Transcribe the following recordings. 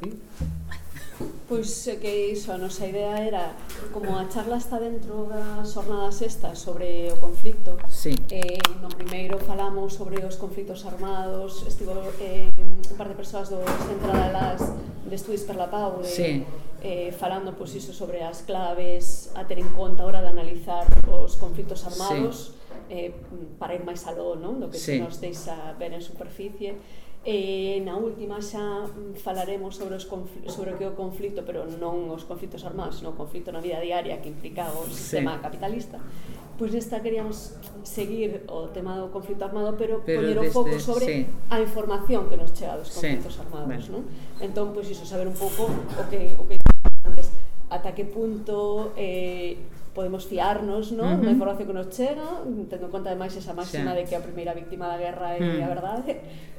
ti? Pois que iso, a nosa idea era como a charla está dentro das jornadas estas sobre o conflicto sí. eh, no primeiro falamos sobre os conflitos armados estivo eh, un par de persoas do Centro de Alas de Estudios per la Pau de, sí. eh, falando pois iso sobre as claves a ter en conta a hora de analizar os conflitos armados sí. eh, para ir máis aló non? do que sí. se nos deixa ver en superficie E na última xa mm, falaremos sobre, os sobre o que é o conflito, pero non os conflitos armados, sino o conflito na vida diaria que implica o sistema sí. capitalista. Pois nesta queríamos seguir o tema do conflito armado, pero, pero poñer o foco sobre sí. a información que nos chega dos conflitos sí. armados. Vale. Non? Entón, pois iso, saber un pouco o que, o que antes, ata que punto eh, podemos fiarnos non? Uh -huh. da información que nos chega, tendo en conta ademais esa máxima sí. de que a primeira víctima da guerra é uh mm. -huh. a verdade,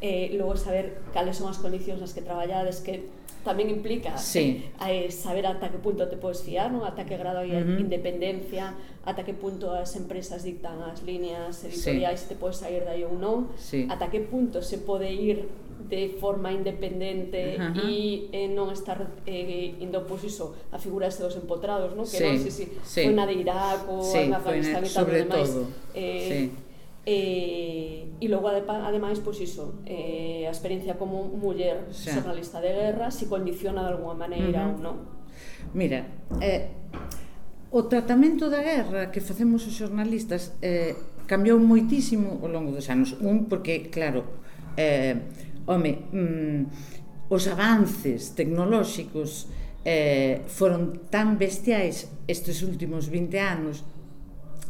eh, logo saber cales son as condicións nas que traballades que tamén implica sí. eh, eh saber ata que punto te podes fiar, non? ata que grado hai uh -huh. independencia, ata que punto as empresas dictan as líneas editoriais, sí. te podes sair dai ou non, sí. ata que punto se pode ir de forma independente uh -huh. e eh, non estar eh, indo pois iso, a figura este dos empotrados, non? Que sí, non, sei sí, sí. foi na de Irak ou sí, en Afganistán e tal, demais. Eh, sí. Eh, e logo ademais pois iso, eh, a experiencia como muller sí. xornalista de guerra se si condiciona de alguma maneira, uh -huh. non? Mira, eh, o tratamento da guerra que facemos os xornalistas eh, cambiou moitísimo ao longo dos anos. Un, porque, claro, eh, home, mm, os avances tecnolóxicos eh, foron tan bestiais estes últimos 20 anos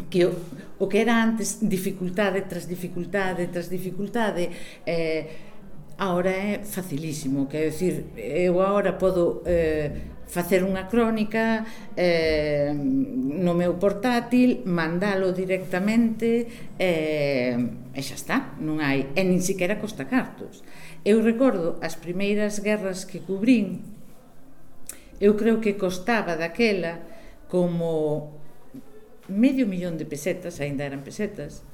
que o, o que era antes dificultade tras dificultade tras dificultade eh, ahora é facilísimo quer decir, eu ahora podo eh, facer unha crónica eh, no meu portátil, mandalo directamente eh, e xa está, non hai e nin siquiera costa cartos. Eu recordo as primeiras guerras que cubrín, eu creo que costaba daquela como medio millón de pesetas, aínda eran pesetas,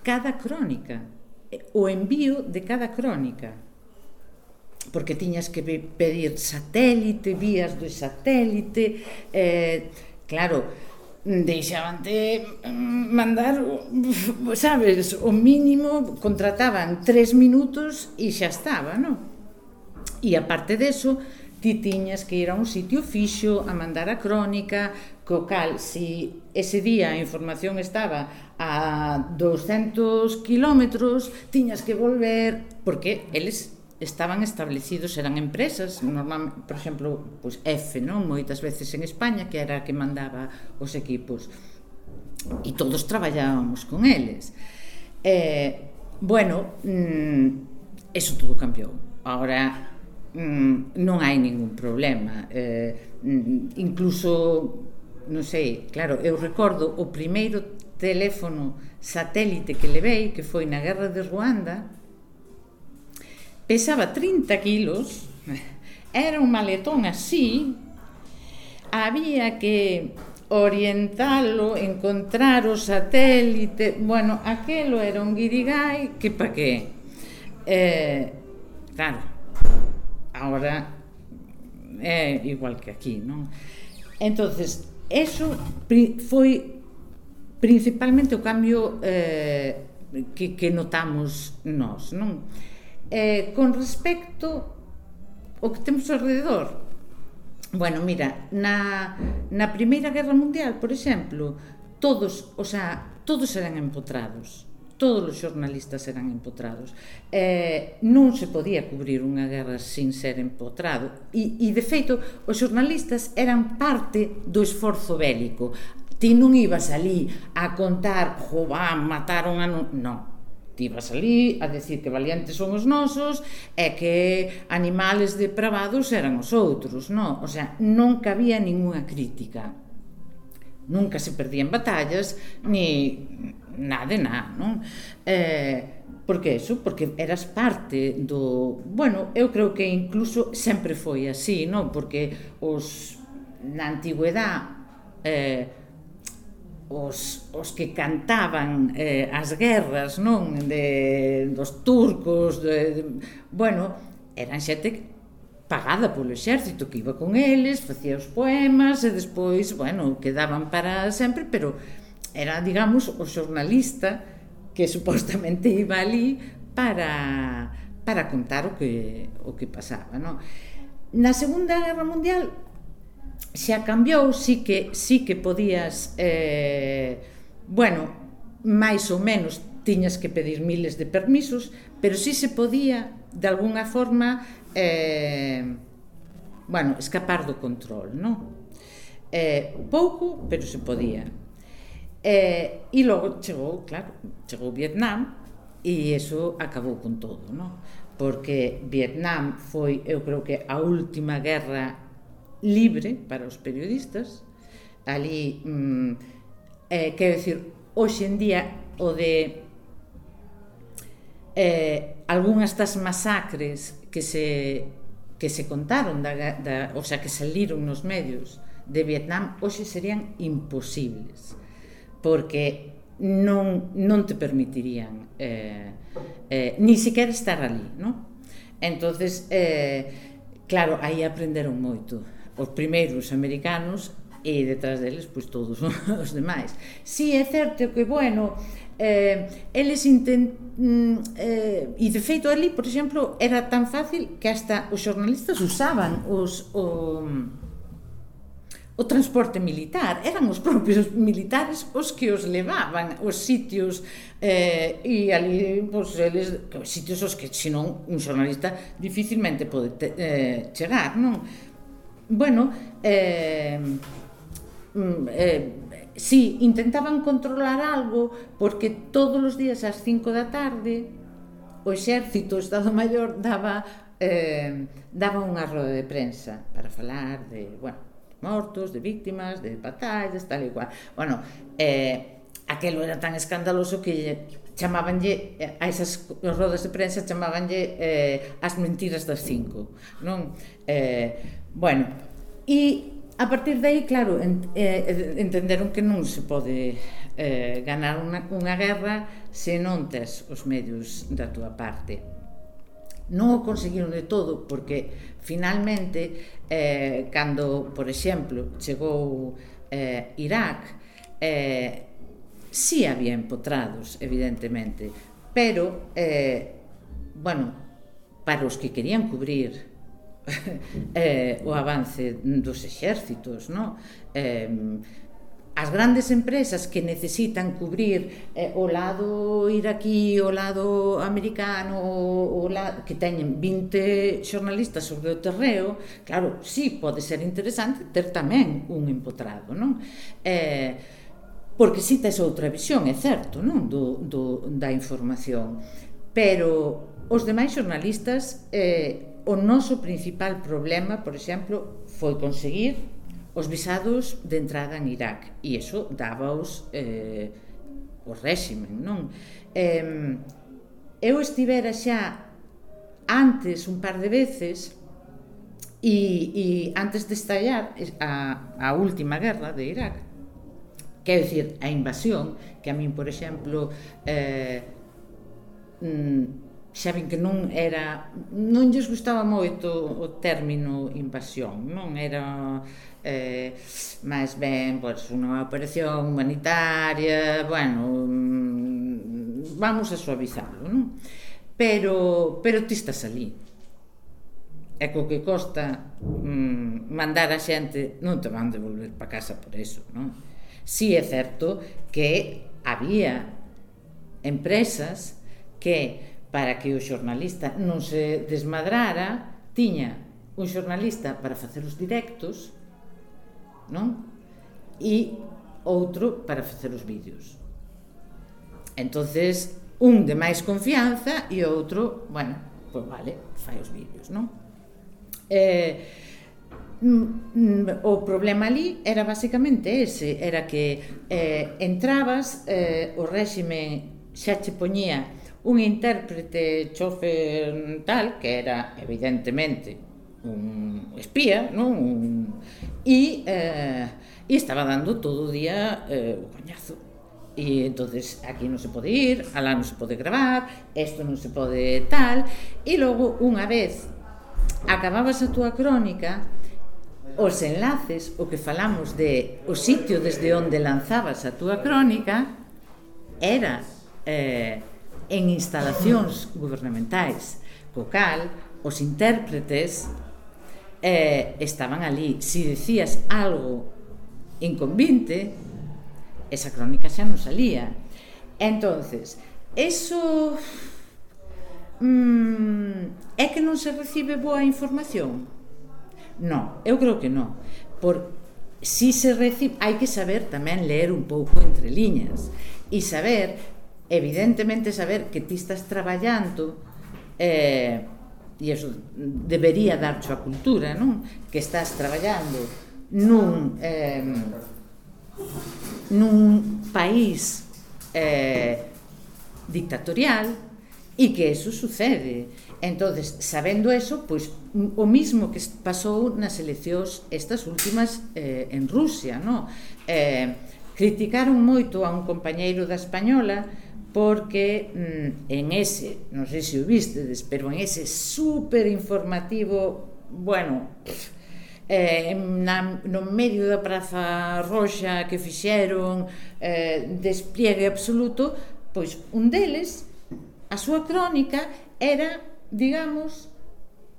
cada crónica, o envío de cada crónica. Porque tiñas que pedir satélite, vías do satélite, eh, claro, deixabante mm, mandar, mm, sabes, o mínimo contrataban tres minutos e xa estaba, non? E aparte deso, ti tiñas que ir a un sitio fixo a mandar a crónica, co cal, si ese día a información estaba a 200 kilómetros, tiñas que volver, porque eles estaban establecidos, eran empresas, normal, por exemplo, pois F, non, moitas veces en España, que era a que mandaba os equipos. E todos traballábamos con eles. Eh, bueno, mm, eso todo cambiou. Ahora mm, non hai ningún problema. Eh, mm, incluso, non sei, claro, eu recordo o primeiro teléfono satélite que levei, que foi na guerra de Ruanda, pesaba 30 kilos, era un maletón así, había que orientalo, encontrar o satélite, bueno, aquelo era un guirigay que pa qué. Eh, claro, ahora é eh, igual que aquí, non? Entonces, eso pri foi principalmente o cambio eh, que, que notamos nós, non? eh, con respecto o que temos alrededor. Bueno, mira, na, na Primeira Guerra Mundial, por exemplo, todos, o sea, todos eran empotrados todos os xornalistas eran empotrados. Eh, non se podía cubrir unha guerra sin ser empotrado. E, e de feito, os xornalistas eran parte do esforzo bélico. Ti non ibas ali a contar, jo, va, mataron a... Non, ti vas ali a decir que valientes son os nosos e que animales depravados eran os outros, non? O sea, non cabía ninguna crítica. Nunca se perdían batallas, ni nada de nada, non? Eh, por que eso, porque eras parte do... Bueno, eu creo que incluso sempre foi así, non? Porque os na antigüedade eh, os, os que cantaban eh, as guerras non de, dos turcos de, de, bueno, eran xente pagada polo exército que iba con eles, facía os poemas e despois, bueno, quedaban para sempre, pero era, digamos, o xornalista que supostamente iba ali para, para contar o que, o que pasaba, non? Na Segunda Guerra Mundial xa cambiou, si que, si que podías, eh, bueno, máis ou menos tiñas que pedir miles de permisos, pero si se podía, de alguna forma, eh, bueno, escapar do control, non? Eh, pouco, pero se podía. Eh, e logo chegou, claro, chegou Vietnam e eso acabou con todo, non? Porque Vietnam foi, eu creo que, a última guerra libre para os periodistas. Ali, mm, eh, quero dicir, hoxe en día o de eh, algunhas das masacres que se que se contaron, da, da, o sea, que saliron nos medios de Vietnam, hoxe serían imposibles, porque non, non te permitirían eh, eh, ni sequer estar ali, non? entonces eh, claro, aí aprenderon moito os primeiros americanos e detrás deles pois todos os demais. Si é certo que bueno, eh, eles intent, mm, eh, e de feito ali, por exemplo, era tan fácil que hasta os xornalistas usaban os o, o transporte militar, eran os propios militares os que os levaban os sitios eh, e ali, pois, eles, os sitios os que, senón, un xornalista dificilmente pode te, eh, chegar, non? bueno, eh, mm, eh, sí, intentaban controlar algo porque todos os días ás 5 da tarde o exército, o Estado Maior daba eh, daba unha roda de prensa para falar de, bueno, mortos, de víctimas, de batallas, tal e cual. Bueno, eh, aquelo era tan escandaloso que chamabanlle eh, a esas rodas de prensa chamabanlle eh, as mentiras das cinco, non? Eh, Bueno, e A partir de aí, claro, ent, eh, entenderon que non se pode eh, ganar unha, unha guerra se non tes os medios da túa parte. Non o conseguiron de todo, porque finalmente, eh, cando, por exemplo, chegou eh, Irak, eh, si sí había empotrados, evidentemente, pero, eh, bueno, para os que querían cubrir eh, o avance dos exércitos, no? Eh, as grandes empresas que necesitan cubrir eh, o lado iraquí, o lado americano, o, o lado, que teñen 20 xornalistas sobre o terreo, claro, sí, pode ser interesante ter tamén un empotrado, non? Eh, porque si tes outra visión, é certo, non? Do, do, da información. Pero os demais xornalistas eh, o noso principal problema, por exemplo, foi conseguir os visados de entrada en Irak e iso dábaos eh, o réximen, non? Eh, eu estivera xa antes un par de veces e, e antes de estallar a, a última guerra de Irak quero dicir, a invasión que a min, por exemplo eh, mm, xa ven que non era non lles gustaba moito o término invasión, non era eh, máis ben pois, unha operación humanitaria, bueno, mm, vamos a suavizarlo, non? Pero, pero ti estás ali. E co que costa mm, mandar a xente non te van devolver para casa por eso, non? Si é certo que había empresas que para que o xornalista non se desmadrara, tiña un xornalista para facer os directos, non? E outro para facer os vídeos. Entonces, un de máis confianza e outro, bueno, pois vale, fai os vídeos, non? Eh, o problema ali era basicamente ese, era que eh, entrabas, eh, o réxime xa che poñía un intérprete chofer tal que era evidentemente un espía, non? Un... E, eh, e estaba dando todo o día eh, o coñazo. E entonces aquí non se pode ir, alá non se pode gravar, isto non se pode tal, e logo unha vez acababas a túa crónica, os enlaces, o que falamos de o sitio desde onde lanzabas a túa crónica, era eh, en instalacións gubernamentais, co cal os intérpretes eh, estaban ali. Si decías algo inconvinte, esa crónica xa non salía. Entonces, eso mm, é que non se recibe boa información? Non, eu creo que non. Por si se recibe, hai que saber tamén ler un pouco entre liñas e saber evidentemente saber que ti estás traballando eh, e iso debería darcho a cultura, non? Que estás traballando nun eh, nun país eh, dictatorial e que eso sucede. Entonces, sabendo eso, pois o mismo que pasou nas eleccións estas últimas eh, en Rusia, non? Eh, criticaron moito a un compañeiro da Española porque mm, en ese, non sei se o vistedes, pero en ese super informativo, bueno, eh, na, no medio da Praza Roxa que fixeron eh, despliegue absoluto, pois un deles, a súa crónica era, digamos,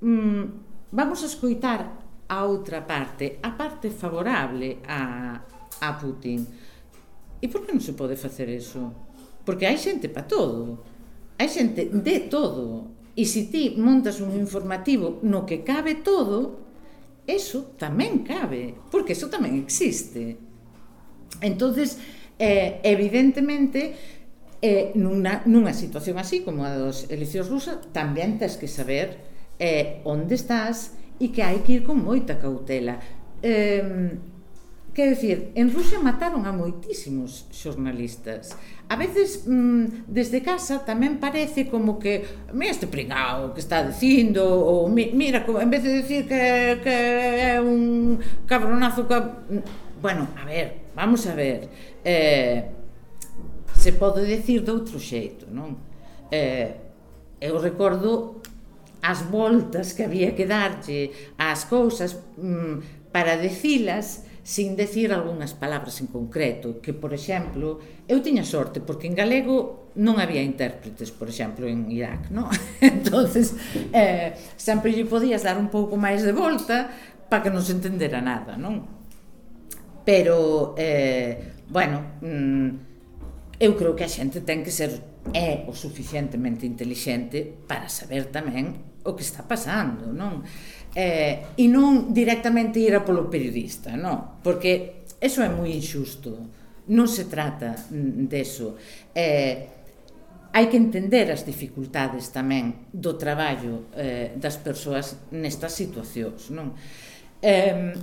mm, vamos a escoitar a outra parte, a parte favorable a, a Putin. E por que non se pode facer eso? Porque hai xente para todo. Hai xente de todo. E se ti montas un informativo no que cabe todo, eso tamén cabe, porque eso tamén existe. Entonces, eh, evidentemente, eh, nunha, nunha situación así como a dos eleccións rusas, tamén tens que saber eh, onde estás e que hai que ir con moita cautela. Eh, Quer decir, en Rusia mataron a moitísimos xornalistas. A veces, mm, desde casa, tamén parece como que mira este pringao que está dicindo ou mira, en vez de decir que, que é un cabronazo que... Bueno, a ver, vamos a ver. Eh, se pode decir de outro xeito, non? Eh, eu recordo as voltas que había que darlle ás cousas mm, para decilas sin decir algunhas palabras en concreto, que, por exemplo, eu tiña sorte, porque en galego non había intérpretes, por exemplo, en Irak, non? entonces eh, sempre lle podías dar un pouco máis de volta para que non se entendera nada, non? Pero, eh, bueno, mm, eu creo que a xente ten que ser é o suficientemente intelixente para saber tamén o que está pasando, non? eh, e non directamente ir a polo periodista, non? Porque eso é moi injusto. Non se trata mm, deso. Eh, hai que entender as dificultades tamén do traballo eh, das persoas nestas situacións, non? Eh,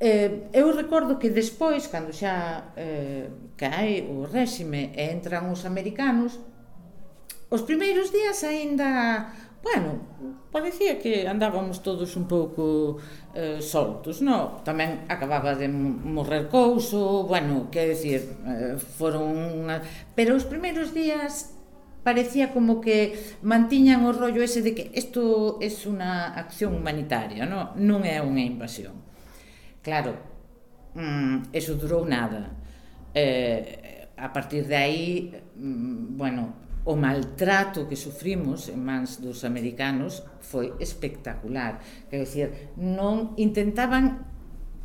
eh, eu recordo que despois, cando xa eh, cae o réxime e entran os americanos, os primeiros días aínda bueno, parecía que andábamos todos un pouco eh, soltos, no? Tamén acababa de morrer couso, bueno, quer decir, eh, foron unha... Pero os primeiros días parecía como que mantiñan o rollo ese de que isto é es unha acción humanitaria, no? non é unha invasión. Claro, mm, eso durou nada. Eh, a partir de aí, mm, bueno, o maltrato que sufrimos en mans dos americanos foi espectacular. Quer dizer, non intentaban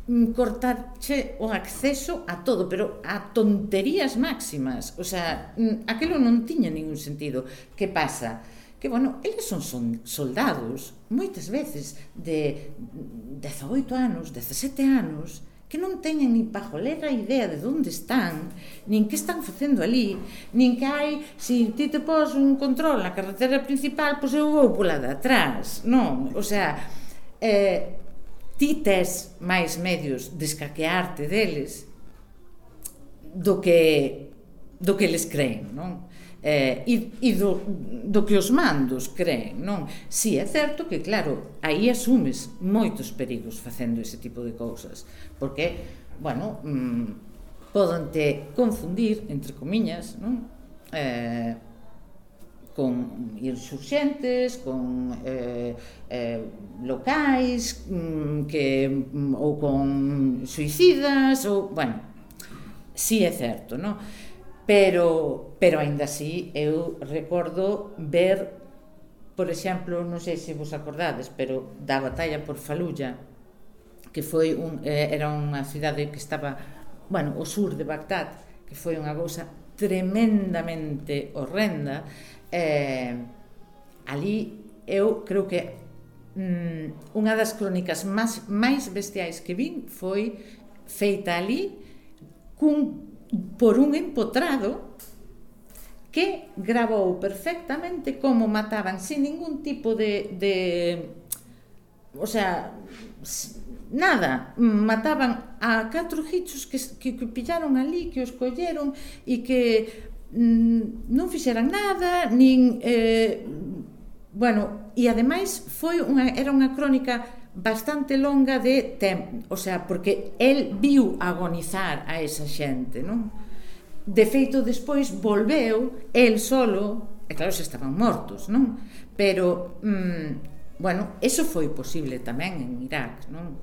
mm, cortarche o acceso a todo, pero a tonterías máximas. O sea, mm, aquilo non tiña ningún sentido. Que pasa? Que, bueno, eles son, son soldados, moitas veces, de mm, 18 anos, 17 anos, que non teñen ni pajolera idea de onde están, nin que están facendo ali, nin que hai, se ti te pos un control na carretera principal, pois eu vou pola de atrás, non? O sea, eh, ti tes máis medios de escaquearte deles do que do que les creen, non? eh, e, e do, do que os mandos creen, non? Si, é certo que, claro, aí asumes moitos perigos facendo ese tipo de cousas, porque, bueno, mm, podante confundir, entre comiñas, non? Eh, con insurxentes, con eh, eh, locais, mm, que, mm, ou con suicidas, ou, bueno, si é certo, non? pero, pero aínda así eu recordo ver por exemplo, non sei se vos acordades pero da batalla por Faluya que foi un, eh, era unha cidade que estaba bueno, o sur de Bagdad que foi unha cousa tremendamente horrenda eh, ali eu creo que mm, unha das crónicas máis, máis bestiais que vin foi feita ali cun por un empotrado que grabou perfectamente como mataban sin ningún tipo de, de o sea, nada, mataban a catro gichos que, que, que pillaron ali, que os colleron e que mm, non fixeran nada, nin eh, bueno, e ademais foi unha era unha crónica bastante longa de tempo, o sea, porque el viu agonizar a esa xente, non? De feito, despois volveu el solo, e claro, se estaban mortos, non? Pero, mm, bueno, eso foi posible tamén en Irak, non?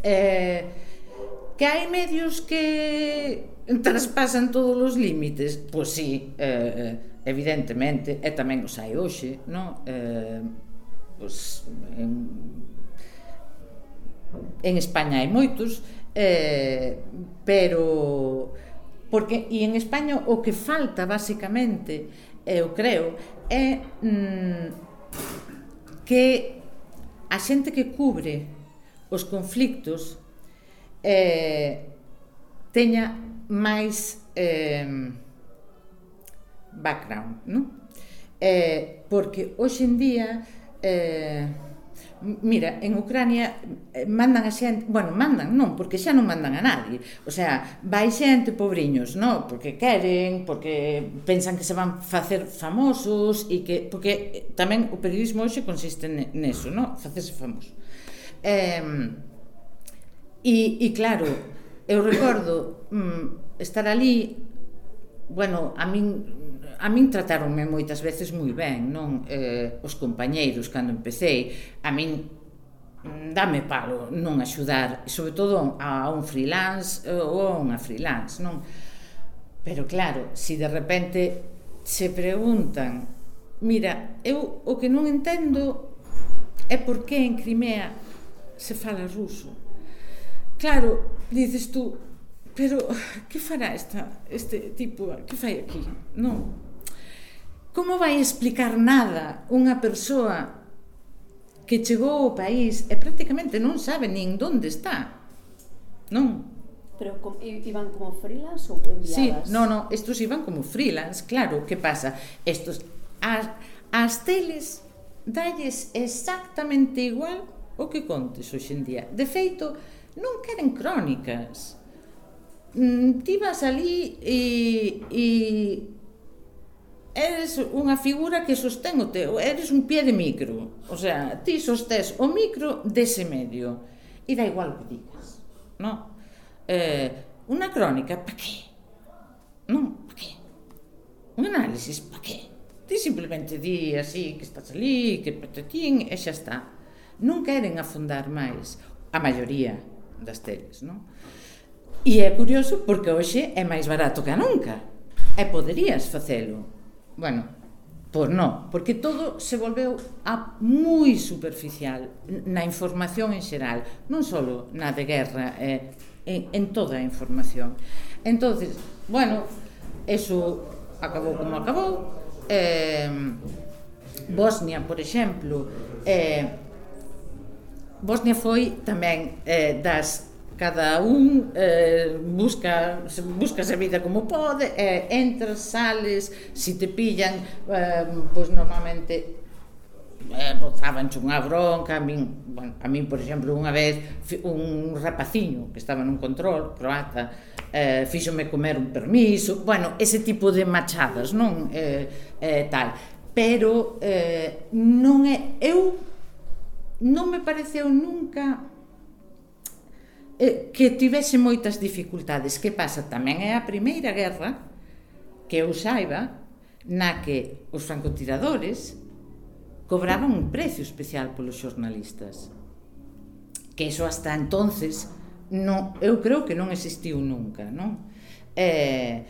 Eh, que hai medios que traspasan todos os límites, pois sí, eh, evidentemente, e tamén os hai hoxe, non? Eh, pois en en España hai moitos, eh, pero porque e en España o que falta basicamente, eu creo, é mm, que a xente que cubre os conflictos eh, teña máis eh, background, non? Eh, porque hoxe en día eh, Mira, en Ucrania eh, mandan a xente, bueno, mandan non, porque xa non mandan a nadie. O sea, vai xente pobriños, non, porque queren, porque pensan que se van facer famosos e que porque eh, tamén o periodismo hoxe consiste neso, non, facerse famoso. Eh, e, e claro, eu recordo mm, estar ali, bueno, a min a min tratáronme moitas veces moi ben, non? Eh, os compañeiros cando empecé, a min mm, dame palo non axudar, sobre todo a un freelance eh, ou a unha freelance, non? Pero claro, se si de repente se preguntan, mira, eu o que non entendo é por que en Crimea se fala ruso. Claro, dices tú, pero que fará esta, este tipo, que fai aquí? Non, Como vai explicar nada unha persoa que chegou ao país e prácticamente non sabe nin onde está? Non? Pero iban como freelance ou enviadas? Sí, no, no, estos iban como freelance, claro, que pasa? Estos, as, as teles dalles exactamente igual o que contes hoxendía. De feito, non queren crónicas. Mm, ti vas ali e, e eres unha figura que sostén o teu, eres un pie de micro. O sea, ti sostés o micro dese medio. E da igual o que digas, no? Eh, unha crónica, pa que? Non, pa que? Un análisis, pa que? Ti simplemente di así que estás ali, que patatín, e xa está. Non queren afundar máis a maioría das teles, non? E é curioso porque hoxe é máis barato que nunca. E poderías facelo bueno, Pois non, porque todo se volveu a moi superficial na información en xeral, non só na de guerra, eh, en, en toda a información. entonces bueno, eso acabou como acabou, eh, Bosnia, por exemplo, eh, Bosnia foi tamén eh, das cada un eh, busca busca a vida como pode, eh, entras, sales, se te pillan, eh, pois normalmente eh, botaban unha bronca, a min, bueno, a min, por exemplo, unha vez un rapaciño que estaba nun control croata, eh, fíxome comer un permiso, bueno, ese tipo de machadas, non? Eh, eh, tal. Pero eh, non é, eu non me pareceu nunca Eh, que tivese moitas dificultades. Que pasa? Tamén é a primeira guerra que eu saiba na que os francotiradores cobraban un precio especial polos xornalistas. Que eso hasta entonces non, eu creo que non existiu nunca, non? Eh,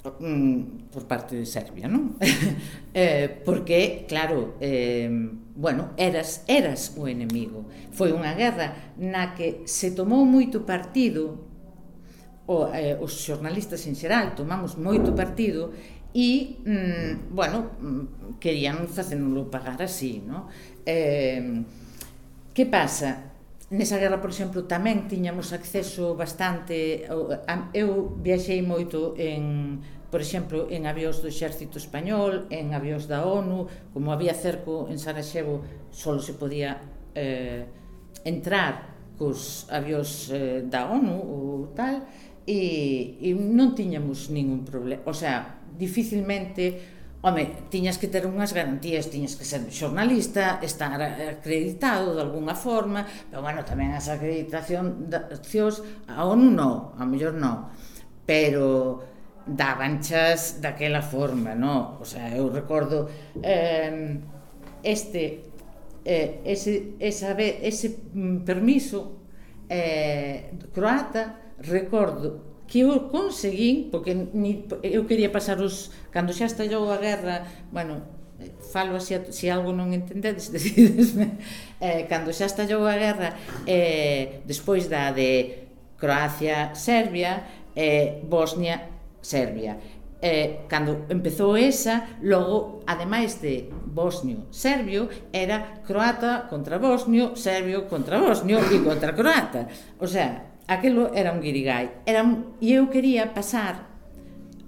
Mm, por parte de Serbia, non? eh, porque, claro, eh, bueno, eras, eras o enemigo. Foi unha guerra na que se tomou moito partido, o, eh, os xornalistas en xeral tomamos moito partido e, mm, bueno, mm, querían facéndolo pagar así, non? Eh, que pasa? nesa guerra, por exemplo, tamén tiñamos acceso bastante eu viaxei moito en por exemplo, en avións do exército español, en avións da ONU, como había cerco en Sarajevo, só se podía eh, entrar cos avións eh, da ONU ou tal, e, e non tiñamos ningún problema. O sea, dificilmente Home, tiñas que ter unhas garantías, tiñas que ser xornalista, estar acreditado de alguna forma, pero bueno, tamén as acreditacións a ONU non, a mellor non, pero dabanchas daquela forma, no? O sea, eu recordo eh, este eh, ese, esa, ese permiso eh, croata, recordo que eu conseguín, porque ni, eu quería pasar os... Cando xa estallou a guerra, bueno, falo así, se algo non entendedes, decidesme, eh, cando xa estallou a guerra, eh, despois da de Croacia, Serbia, eh, Bosnia, Serbia. Eh, cando empezou esa, logo, ademais de bosnio, serbio, era croata contra bosnio, serbio contra bosnio e contra croata. O sea, aquilo era un guirigay. Era un, e eu quería pasar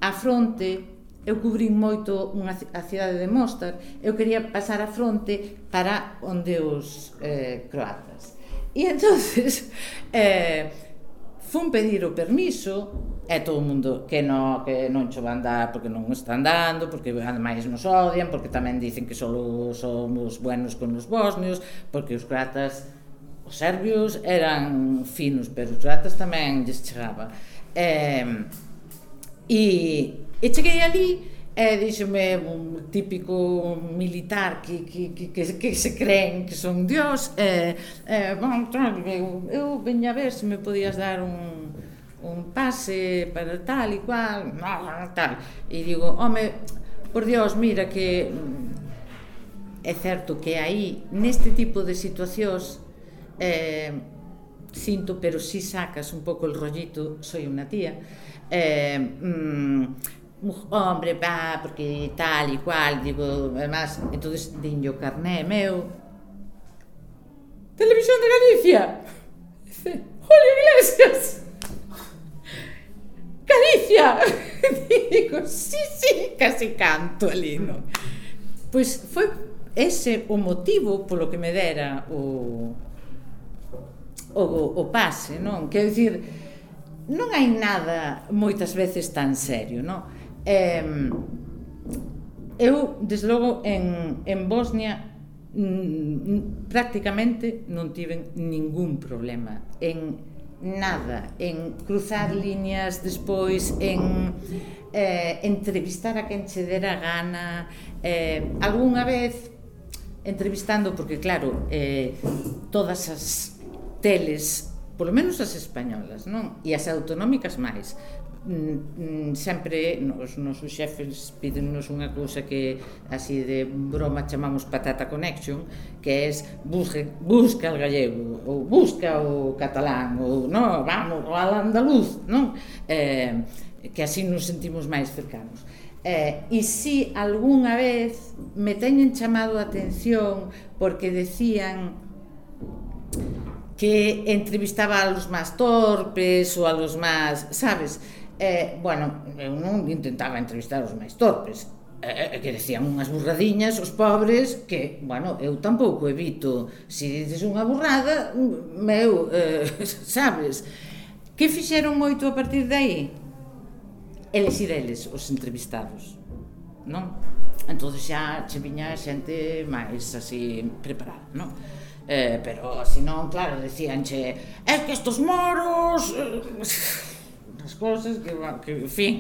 a fronte, eu cubrín moito unha, a cidade de Mostar, eu quería pasar a fronte para onde os eh, croatas. E entonces eh, fun pedir o permiso e todo o mundo que no, que non cho van dar porque non están dando, porque ademais nos odian, porque tamén dicen que só somos buenos con os bosnios, porque os croatas Os serbios eran finos, pero os croatas tamén lles chegaba. Eh, e, e cheguei ali e díxome un típico militar que, que, que, que, que se creen que son dios e, e bon, eu, eu veña a ver se me podías dar un, un pase para tal e cual tal. e digo, home, por dios, mira que mm, é certo que aí neste tipo de situacións eh, sinto, pero si sacas un pouco el rollito, soy una tía, eh, mm, hombre, va, porque tal e cual, digo, además, entonces, dinho carné meu, Televisión de Galicia, dice, Julio Iglesias, Galicia, digo, sí, sí, casi canto ali, non? Pois pues foi ese o motivo polo que me dera o, o, o pase, non? Quero dicir, non hai nada moitas veces tan serio, non? Eh, eu, desde logo, en, en Bosnia prácticamente non tiven ningún problema en nada en cruzar líneas despois en eh, entrevistar a quen che dera gana eh, algunha vez entrevistando porque claro eh, todas as teles, polo menos as españolas, non? E as autonómicas máis mm, mm, sempre os nosos xefes pídennos unha cousa que así de broma chamamos patata connection que é busca, busca o gallego ou busca o catalán ou no, vamos ao andaluz non? Eh, que así nos sentimos máis cercanos Eh, e si algunha vez me teñen chamado a atención porque decían que entrevistaba a los más torpes ou a los más, sabes? Eh, bueno, eu non intentaba entrevistar os máis torpes, eh, eh, eh, que decían unhas burradiñas os pobres que, bueno, eu tampouco evito se dices unha burrada meu, eh, sabes que fixeron moito a partir de aí? eles e deles os entrevistados non? entón xa che viña xente máis así preparada non? Eh, pero se non, claro, decíanche, é que estos moros, eh, as cousas que, que en fin.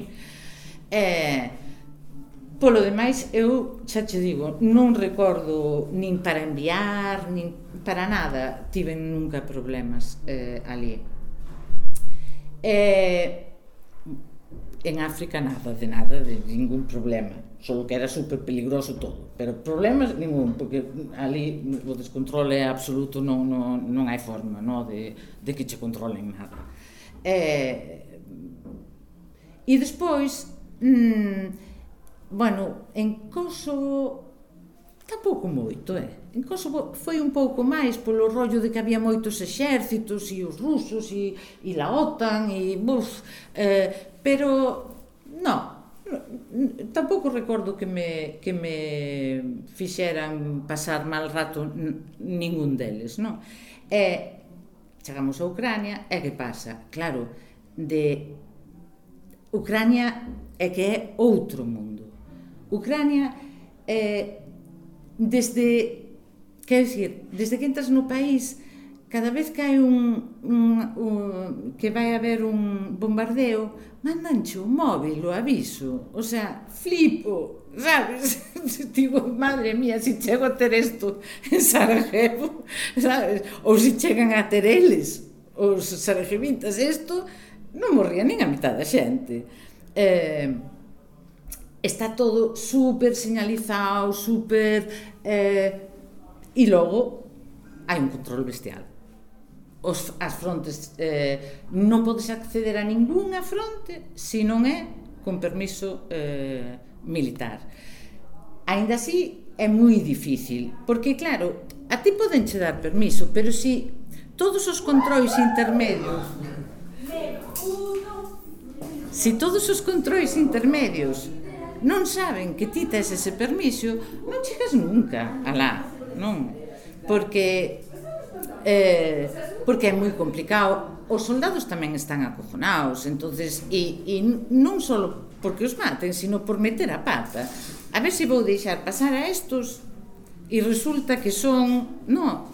Eh, Polo demais, eu xa che digo, non recordo nin para enviar, nin para nada, tiven nunca problemas eh, ali. Eh, en África nada, de nada, de ningún problema solo que era super peligroso todo, pero problemas ningún, porque ali o descontrol é absoluto non, non, non hai forma no? de, de que che controlen nada. E, e despois, mmm, bueno, en Kosovo tampouco moito, eh? En Kosovo foi un pouco máis polo rollo de que había moitos exércitos e os rusos e, e la OTAN e buf, eh, pero non, tampouco recordo que me, que me fixeran pasar mal rato ningún deles, non? E chegamos a Ucrania, e que pasa? Claro, de Ucrania é que é outro mundo. Ucrania é desde, quer dizer, desde que entras no país cada vez que hai un, un, un que vai haber un bombardeo, mandanche o móvil o aviso. O sea, flipo, sabes? Digo, madre mía, se si chego a ter isto en Sarajevo, sabes? Ou se si chegan a ter eles, os sarajevitas, isto, non morría nin a mitad da xente. Eh, está todo super señalizado, super... Eh, e logo hai un control bestial os, as frontes eh, non podes acceder a ningunha fronte se non é con permiso eh, militar ainda así é moi difícil porque claro, a ti poden che dar permiso pero si todos os controis intermedios se si todos os controis intermedios non saben que ti tes ese permiso non chegas nunca alá non? porque eh, porque é moi complicado. Os soldados tamén están acojonados, entonces e, e non só porque os maten, sino por meter a pata. A ver se vou deixar pasar a estos e resulta que son, no.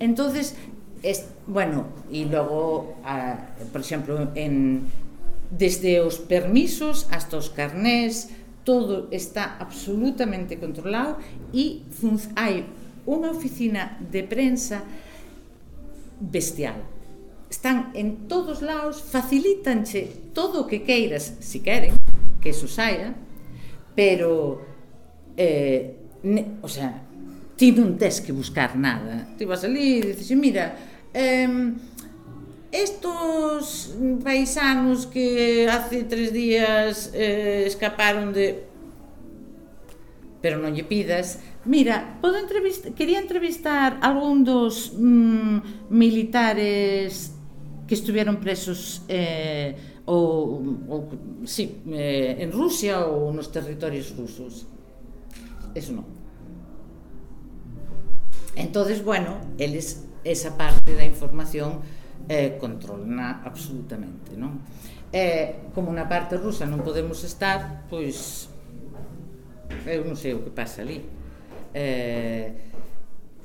Entonces, es, bueno, e logo a, por exemplo, en desde os permisos hasta os carnés, todo está absolutamente controlado e hai unha oficina de prensa bestial. Están en todos lados, facilítanche todo o que queiras, si queren, que eso saia, pero, eh, ne, o sea, ti non tes que buscar nada. Ti vas ali e dices, mira, eh, estos paisanos que hace tres días eh, escaparon de... Pero non lle pidas Mira, podo entrevistar, quería entrevistar algún dos mm, militares que estuvieron presos eh, ou, ou sí, eh, en Rusia ou nos territorios rusos. Eso non. Entonces, bueno, eles esa parte da información eh, controlna absolutamente, non? Eh, como na parte rusa non podemos estar, pois eu eh, non sei o que pasa ali eh,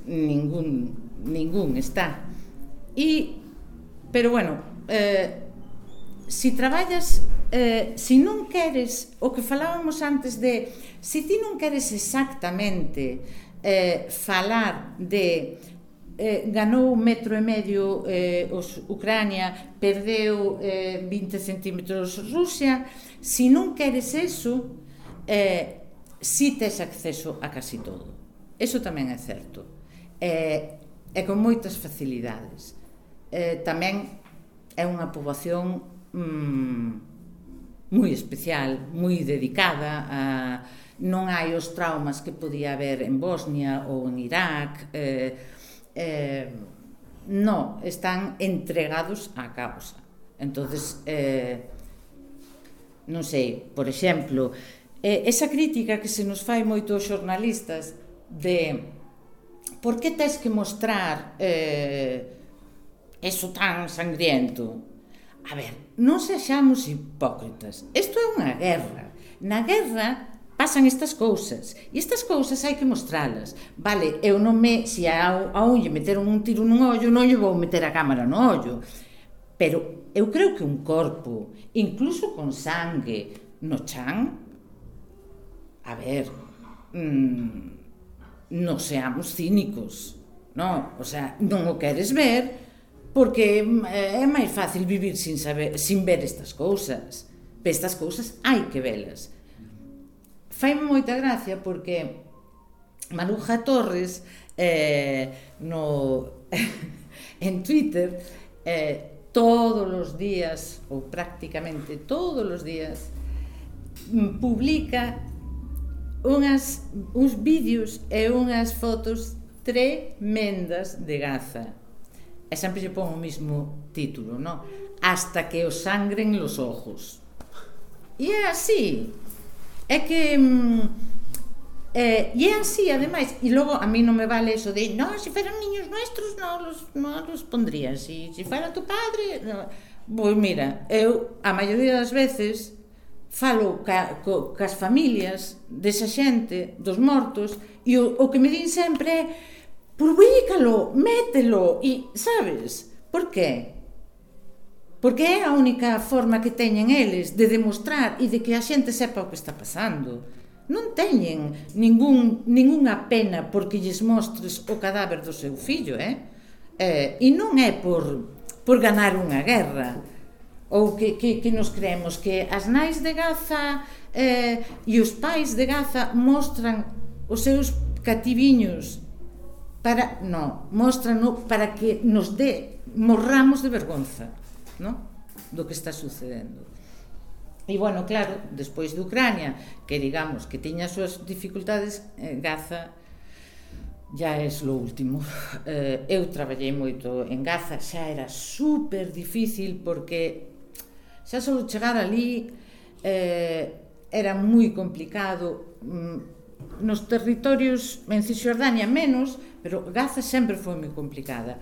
ningún, ningún está. E, pero bueno, eh, si traballas, eh, si non queres, o que falábamos antes de, si ti non queres exactamente eh, falar de eh, ganou un metro e medio eh, os Ucrania, perdeu eh, 20 centímetros Rusia, si non queres eso, eh, si tes acceso a casi todo. Eso tamén é certo. E, e con moitas facilidades. E, tamén é unha poboación mm, moi especial, moi dedicada a non hai os traumas que podía haber en Bosnia ou en Irak eh, eh, no, están entregados á causa entonces eh, non sei, por exemplo eh, esa crítica que se nos fai moito aos xornalistas de por que tens que mostrar eh, eso tan sangriento? A ver, non sexamos hipócritas. Isto é unha guerra. Na guerra pasan estas cousas e estas cousas hai que mostralas vale, eu non me, se a, a un lle meter un tiro nun ollo non lle vou meter a cámara no ollo pero eu creo que un corpo incluso con sangue no chan a ver mmm, no seamos cínicos, non? O sea, non o queres ver porque eh, é máis fácil vivir sin, saber, sin ver estas cousas. Pero estas cousas hai que velas. Fai moita gracia porque Maruja Torres eh, no, en Twitter eh, todos os días, ou prácticamente todos os días, mm, publica unhas, uns vídeos e unhas fotos tremendas de Gaza. E sempre lle pon o mismo título, non? Hasta que os sangren los ojos. E é así. É que... Mm, Eh, e é así, ademais, e logo a mí non me vale eso de, no, se feran niños nuestros, non los, no los pondrías, e se fera tu padre, no. Pois mira, eu a maioría das veces falo ca, co, cas familias desa xente, dos mortos, e o, o que me din sempre é publicalo, mételo, e sabes, por qué? Porque é a única forma que teñen eles de demostrar e de que a xente sepa o que está pasando. Non teñen ningún, ningunha pena porque lles mostres o cadáver do seu fillo, eh? eh e non é por, por ganar unha guerra ou que, que, que nos creemos que as nais de Gaza eh, e os pais de Gaza mostran os seus cativiños para, no, mostrano para que nos dé morramos de vergonza no? do que está sucedendo e bueno, claro, despois de Ucrania que digamos que tiña as súas dificultades eh, Gaza ya é lo último. Eh, eu traballei moito en Gaza, xa era super difícil porque Xa só chegar ali eh, era moi complicado. Mm, nos territorios, en Cisjordania menos, pero Gaza sempre foi moi complicada.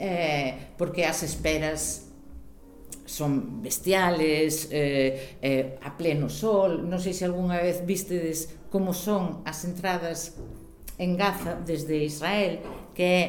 Eh, porque as esperas son bestiales, eh, eh, a pleno sol, non sei se algunha vez vistedes como son as entradas en Gaza desde Israel, que é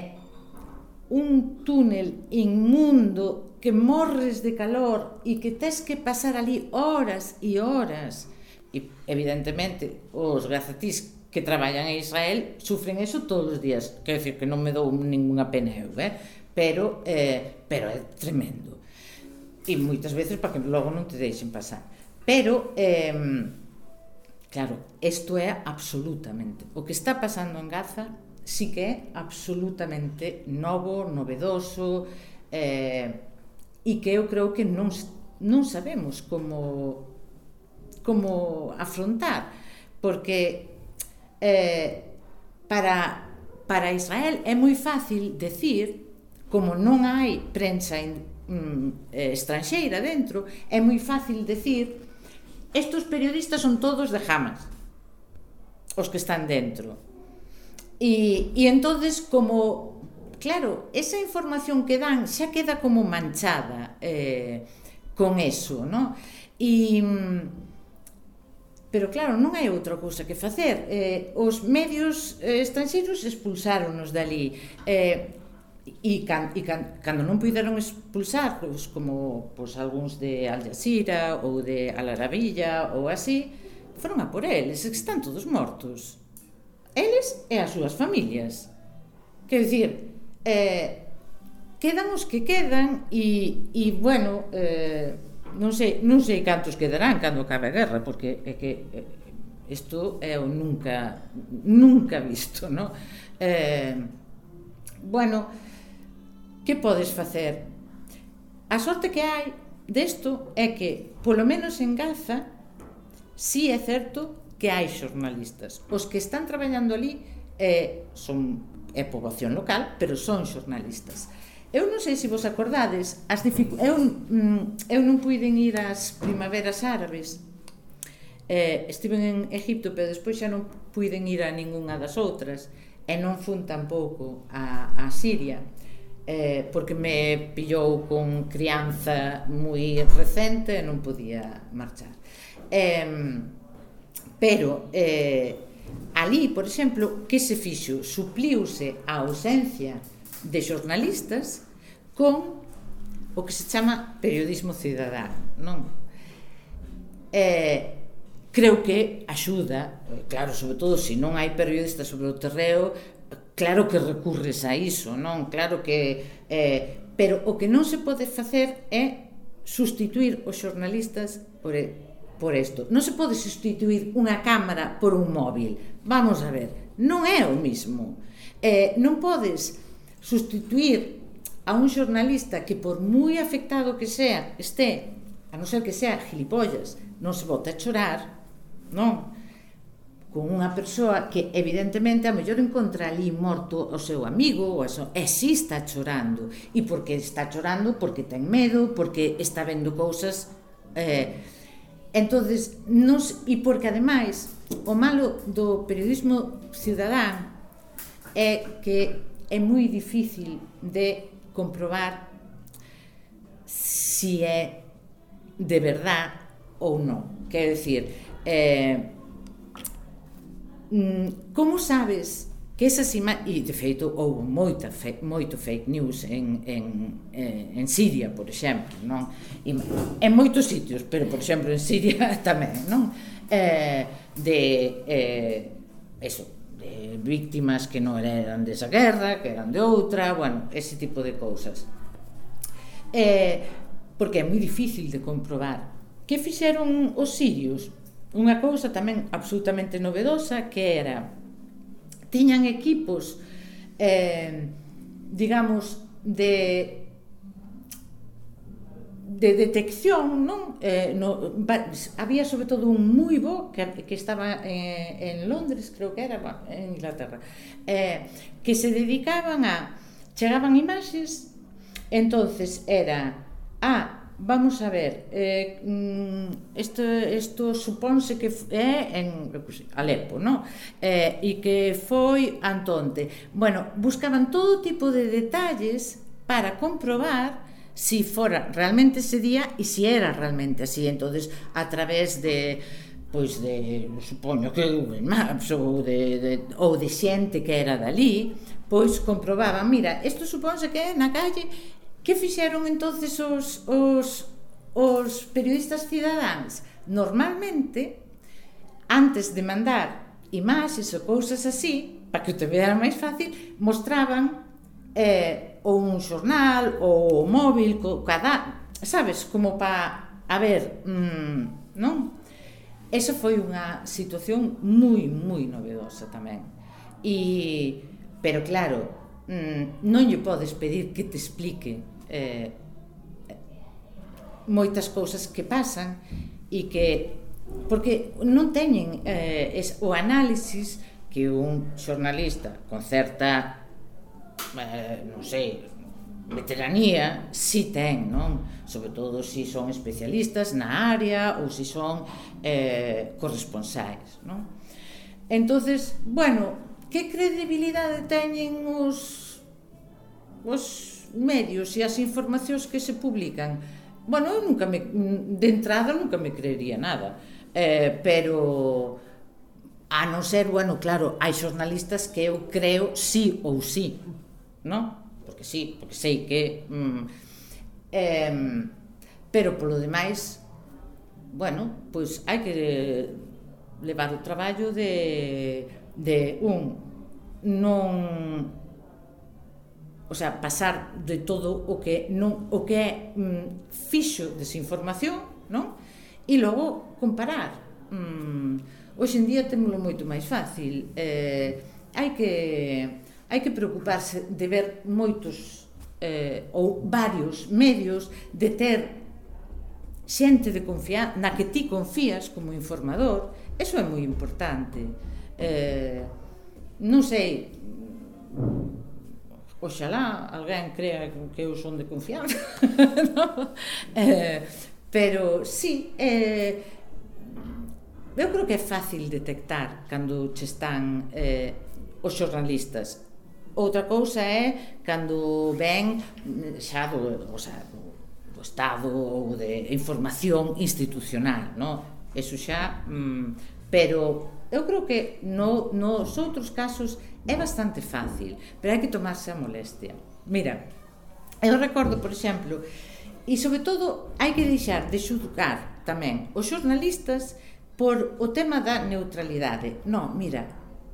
un túnel inmundo que morres de calor e que tes que pasar ali horas e horas e evidentemente os gazatís que traballan en Israel sufren eso todos os días. Quero decir que non me dou ninguna pena eu eh? pero, eh, pero é tremendo. E moitas veces para que logo non te deixen pasar. Pero eh, claro, isto é absolutamente o que está pasando en Gaza sí que é absolutamente novo, novedoso eh, e que eu creo que non, non sabemos como como afrontar porque eh, para, para Israel é moi fácil decir como non hai prensa in, mm, eh, estranxeira dentro é moi fácil decir estos periodistas son todos de Hamas os que están dentro. E, e entonces como claro, esa información que dan xa queda como manchada eh, con eso, no? E mm, pero claro, non hai outra cousa que facer. Eh, os medios eh, estranxeiros expulsáronos dali. Eh, e, can, e can, cando non puideron expulsar, pois, como pois, algúns de Al Jazeera ou de Al Arabilla ou así, foron a por eles, que están todos mortos. Eles e as súas familias. Quer dicir, eh, quedan os que quedan e, e bueno, eh, non sei, non sei cantos quedarán cando acabe a guerra, porque é que eh, isto é o nunca nunca visto, no? Eh, bueno, que podes facer? A sorte que hai desto é que, polo menos en Gaza, si sí é certo que hai xornalistas. Os que están traballando ali eh, son é poboación local, pero son xornalistas. Eu non sei se vos acordades, as dificu... eu, mm, eu non puiden ir ás primaveras árabes, eh, estiven en Egipto, pero despois xa non puiden ir a ningunha das outras, e non fun tampouco a, a Siria, eh, porque me pillou con crianza moi recente e non podía marchar. Eh, pero eh, Alí, por exemplo, que se fixo? Supliuse a ausencia de xornalistas con o que se chama periodismo cidadán, non? Eh, creo que axuda, eh, claro, sobre todo se non hai periodistas sobre o terreo, claro que recurres a iso, non? Claro que eh, pero o que non se pode facer é sustituir os xornalistas por, por isto. Non se pode sustituir unha cámara por un móvil. Vamos a ver, non é o mismo. Eh, non podes sustituir a un xornalista que por moi afectado que sea, este, a non ser que sea gilipollas, non se bota a chorar, non? Con unha persoa que evidentemente a mellor encontra ali morto o seu amigo ou eso, e si está chorando. E porque está chorando? Porque ten medo, porque está vendo cousas eh, entonces nos, e porque ademais o malo do periodismo ciudadán é que é moi difícil de comprobar si é de verdad ou non. Quero dicir, eh, mm, como sabes que esas imaxes, e de feito houve moita fe, moito fake news en, en, en Siria, por exemplo, non? En moitos sitios, pero por exemplo en Siria tamén, non? Eh, de eh, eso, de víctimas que non eran desa guerra, que eran de outra, bueno, ese tipo de cousas. Eh, porque é moi difícil de comprobar. Que fixeron os sirios? Unha cousa tamén absolutamente novedosa que era tiñan equipos eh, digamos de de detección, non? Eh, no, ba, había sobre todo un moi bo que, que estaba eh, en Londres, creo que era, en Inglaterra, eh, que se dedicaban a chegaban imaxes, entonces era a Vamos a ver, eh, mm, isto, isto supónse que é en pues, Alepo, no? Eh, e que foi Antonte. Bueno, buscaban todo tipo de detalles para comprobar si fora realmente ese día e si era realmente así. entonces a través de pois de, supoño que Google Maps ou de, de, ou de xente que era dali, pois comprobaban, mira, isto supónse que é na calle Que fixeron entonces os, os, os periodistas cidadáns? Normalmente, antes de mandar imaxes ou cousas así, para que o te vean máis fácil, mostraban eh, ou un xornal ou o móvil, co, cada, sabes, como para, a ver, mm, non? Eso foi unha situación moi, moi novedosa tamén. E, pero claro, mm, non lle podes pedir que te explique eh, moitas cousas que pasan e que porque non teñen eh, es, o análisis que un xornalista con certa eh, non sei veteranía si ten, non? Sobre todo se si son especialistas na área ou se si son eh, corresponsais, non? Entonces, bueno, que credibilidade teñen os os medios e as informacións que se publican, bueno, eu nunca me, de entrada nunca me creería nada, eh, pero a non ser, bueno, claro, hai xornalistas que eu creo sí ou sí, non? Porque sí, porque sei que... Mm, eh, pero polo demais, bueno, pois hai que levar o traballo de, de un non o sea, pasar de todo o que non o que é mm, fixo desinformación, non? E logo comparar. Mm, hoxe en día témolo moito máis fácil. Eh, hai que hai que preocuparse de ver moitos eh, ou varios medios de ter xente de confiar na que ti confías como informador, eso é moi importante. Eh, non sei, oxalá alguén crea que eu son de confianza no? eh, pero sí eh, eu creo que é fácil detectar cando che están eh, os xornalistas outra cousa é cando ven xa do, o sea, do, do Estado ou de información institucional no? eso xa mm, pero eu creo que no, nos outros casos É bastante fácil, pero hai que tomarse a molestia. Mira, eu recordo, por exemplo, e sobre todo hai que deixar de xudgar tamén os xornalistas por o tema da neutralidade. No, mira,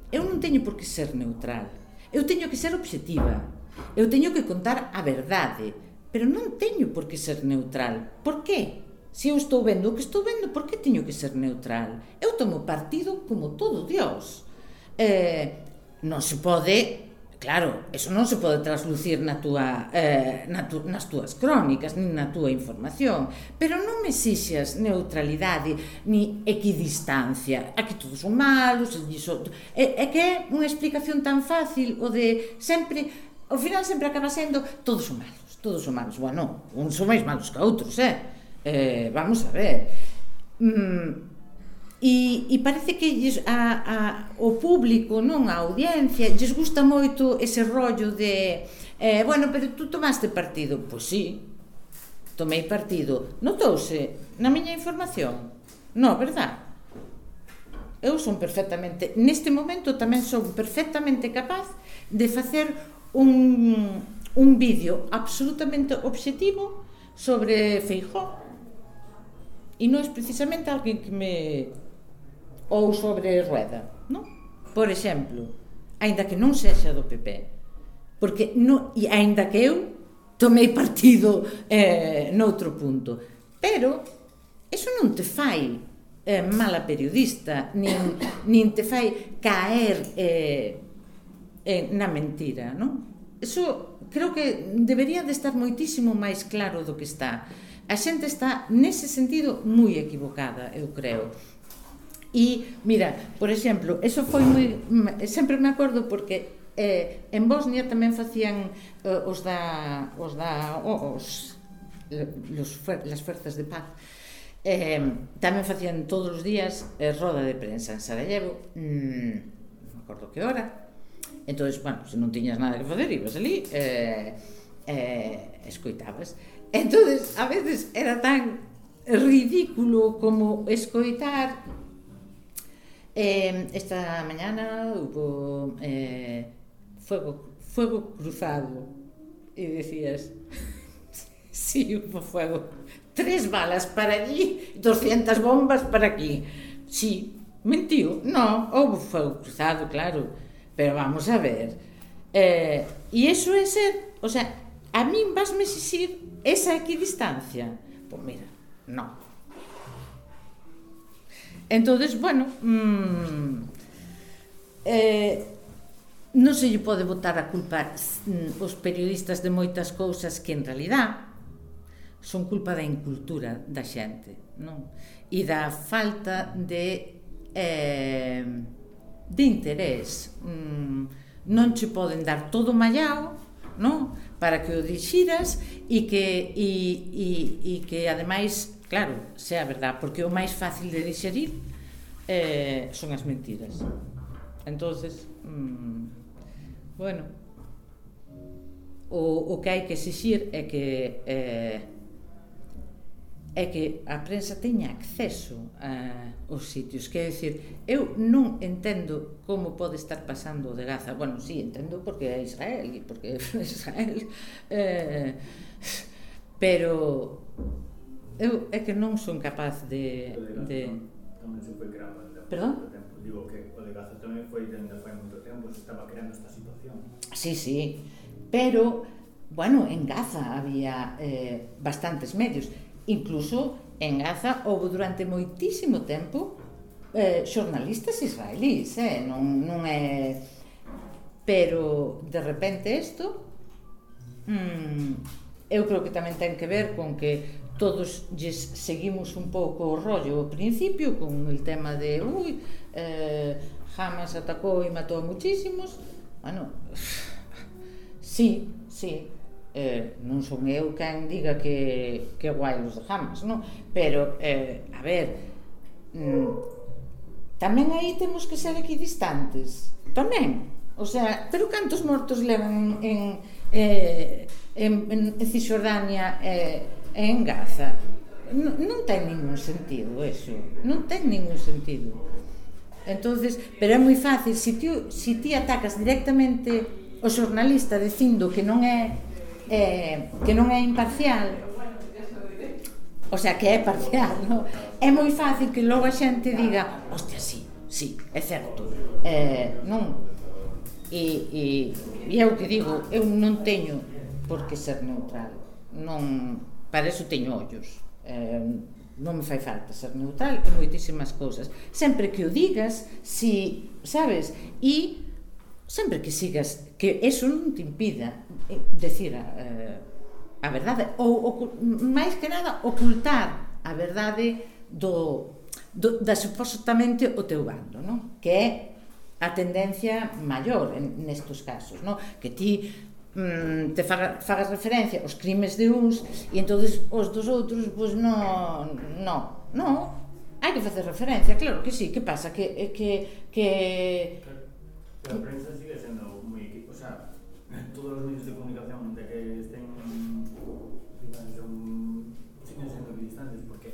eu non teño por que ser neutral. Eu teño que ser obxectiva. Eu teño que contar a verdade, pero non teño por que ser neutral. Por que? Se eu estou vendo o que estou vendo, por que teño que ser neutral? Eu tomo partido como todo Dios. Eh, non se pode Claro, eso non se pode traslucir na túa, eh, na tu, nas túas crónicas, nin na túa información. Pero non me exixas neutralidade, ni equidistancia. Aquí todos son malos, e, iso, é, é que é unha explicación tan fácil o de sempre, ao final sempre acaba sendo todos son malos, todos son malos. Bueno, uns son máis malos que outros, eh? eh vamos a ver. Mm, E, e parece que lles, a, a, o público, non a audiencia, lles gusta moito ese rollo de eh, bueno, pero tú tomaste partido. Pois sí, tomei partido. Notouse na miña información? No, verdad? Eu son perfectamente, neste momento tamén son perfectamente capaz de facer un, un vídeo absolutamente obxectivo sobre Feijó. E non é precisamente alguén que me ou sobre rueda, non? Por exemplo, aínda que non sexa do PP, porque non, e aínda que eu tomei partido eh, noutro punto, pero eso non te fai eh, mala periodista, nin, nin te fai caer eh, eh, na mentira, non? Eso creo que debería de estar moitísimo máis claro do que está. A xente está, nese sentido, moi equivocada, eu creo. E, mira, por exemplo, eso foi moi... Sempre me acordo porque eh, en Bosnia tamén facían eh, os da... Os da os, eh, los, las fuerzas de paz. Eh, tamén facían todos os días eh, roda de prensa en Sarajevo mm, non me acordo que hora. Entón, bueno, se non tiñas nada que facer ibas ali eh, eh, escoitabas. Entón, a veces era tan ridículo como escoitar Eh, esta mañana hubo eh, fuego, fuego cruzado y decías, sí, hubo fuego. Tres balas para allí, 200 bombas para aquí. Sí, mentiu. No, hubo fuego cruzado, claro. Pero vamos a ver. Eh, y eso es ser, o sea, a mí vas a exigir esa equidistancia. Pues mira, no. entonces bueno, mmm, eh, non se lle pode botar a culpa mm, os periodistas de moitas cousas que en realidad son culpa da incultura da xente, non? E da falta de eh, de interés. Mm, non che poden dar todo mallao, non? Para que o dixiras e que e, e, e que ademais Claro, sea verdad, porque o máis fácil de digerir eh, son as mentiras. Entonces, mm, bueno, o, o que hai que exixir é que eh, é que a prensa teña acceso a, aos sitios. Quer dizer, eu non entendo como pode estar pasando de Gaza. Bueno, sí, entendo porque é Israel, porque é Israel. Eh, pero Eu é que non son capaz de... De... Tamén se foi creando Perdón? Tempo. Digo que o de Gaza tamén foi dende fai moito tempo, se estaba creando esta situación. Sí, sí, pero, bueno, en Gaza había eh, bastantes medios. Incluso en Gaza houve durante moitísimo tempo eh, xornalistas israelís, eh? non, non é... Pero, de repente, isto... Mm, eu creo que tamén ten que ver con que todos lles seguimos un pouco o rollo ao principio con el tema de ui, eh, Hamas atacou e matou a muchísimos bueno, sí, sí eh, non son eu quen diga que, que guai os de Hamas non? pero, eh, a ver mm, tamén aí temos que ser equidistantes tamén O sea, pero cantos mortos levan en, en, eh, en, en Cisjordania eh, en Gaza. Non, non ten ningún sentido eso, non ten ningún sentido. Entonces, pero é moi fácil, se si ti, se si ti atacas directamente o xornalista dicindo que non é eh, que non é imparcial, o sea, que é parcial, no? é moi fácil que logo a xente diga, hostia, sí, sí, é certo, eh, non, e, e, e eu que digo, eu non teño por que ser neutral, non, Para eso teño ollos. Eh, non me fai falta ser neutral en moitísimas cousas. Sempre que o digas, si, sabes, e sempre que sigas, que eso non te impida eh, decir a, a verdade, ou, ou máis que nada ocultar a verdade do, do da supostamente o teu bando, non? que é a tendencia maior en nestos casos, non? que ti mm, te faga, fagas referencia aos crimes de uns e entonces os dos outros pois non, non, non hai que facer referencia, claro que sí, que pasa que eh, que que a prensa sigue sendo moi, o sea, todos os medios de comunicación de que estén siguen sendo equidistantes porque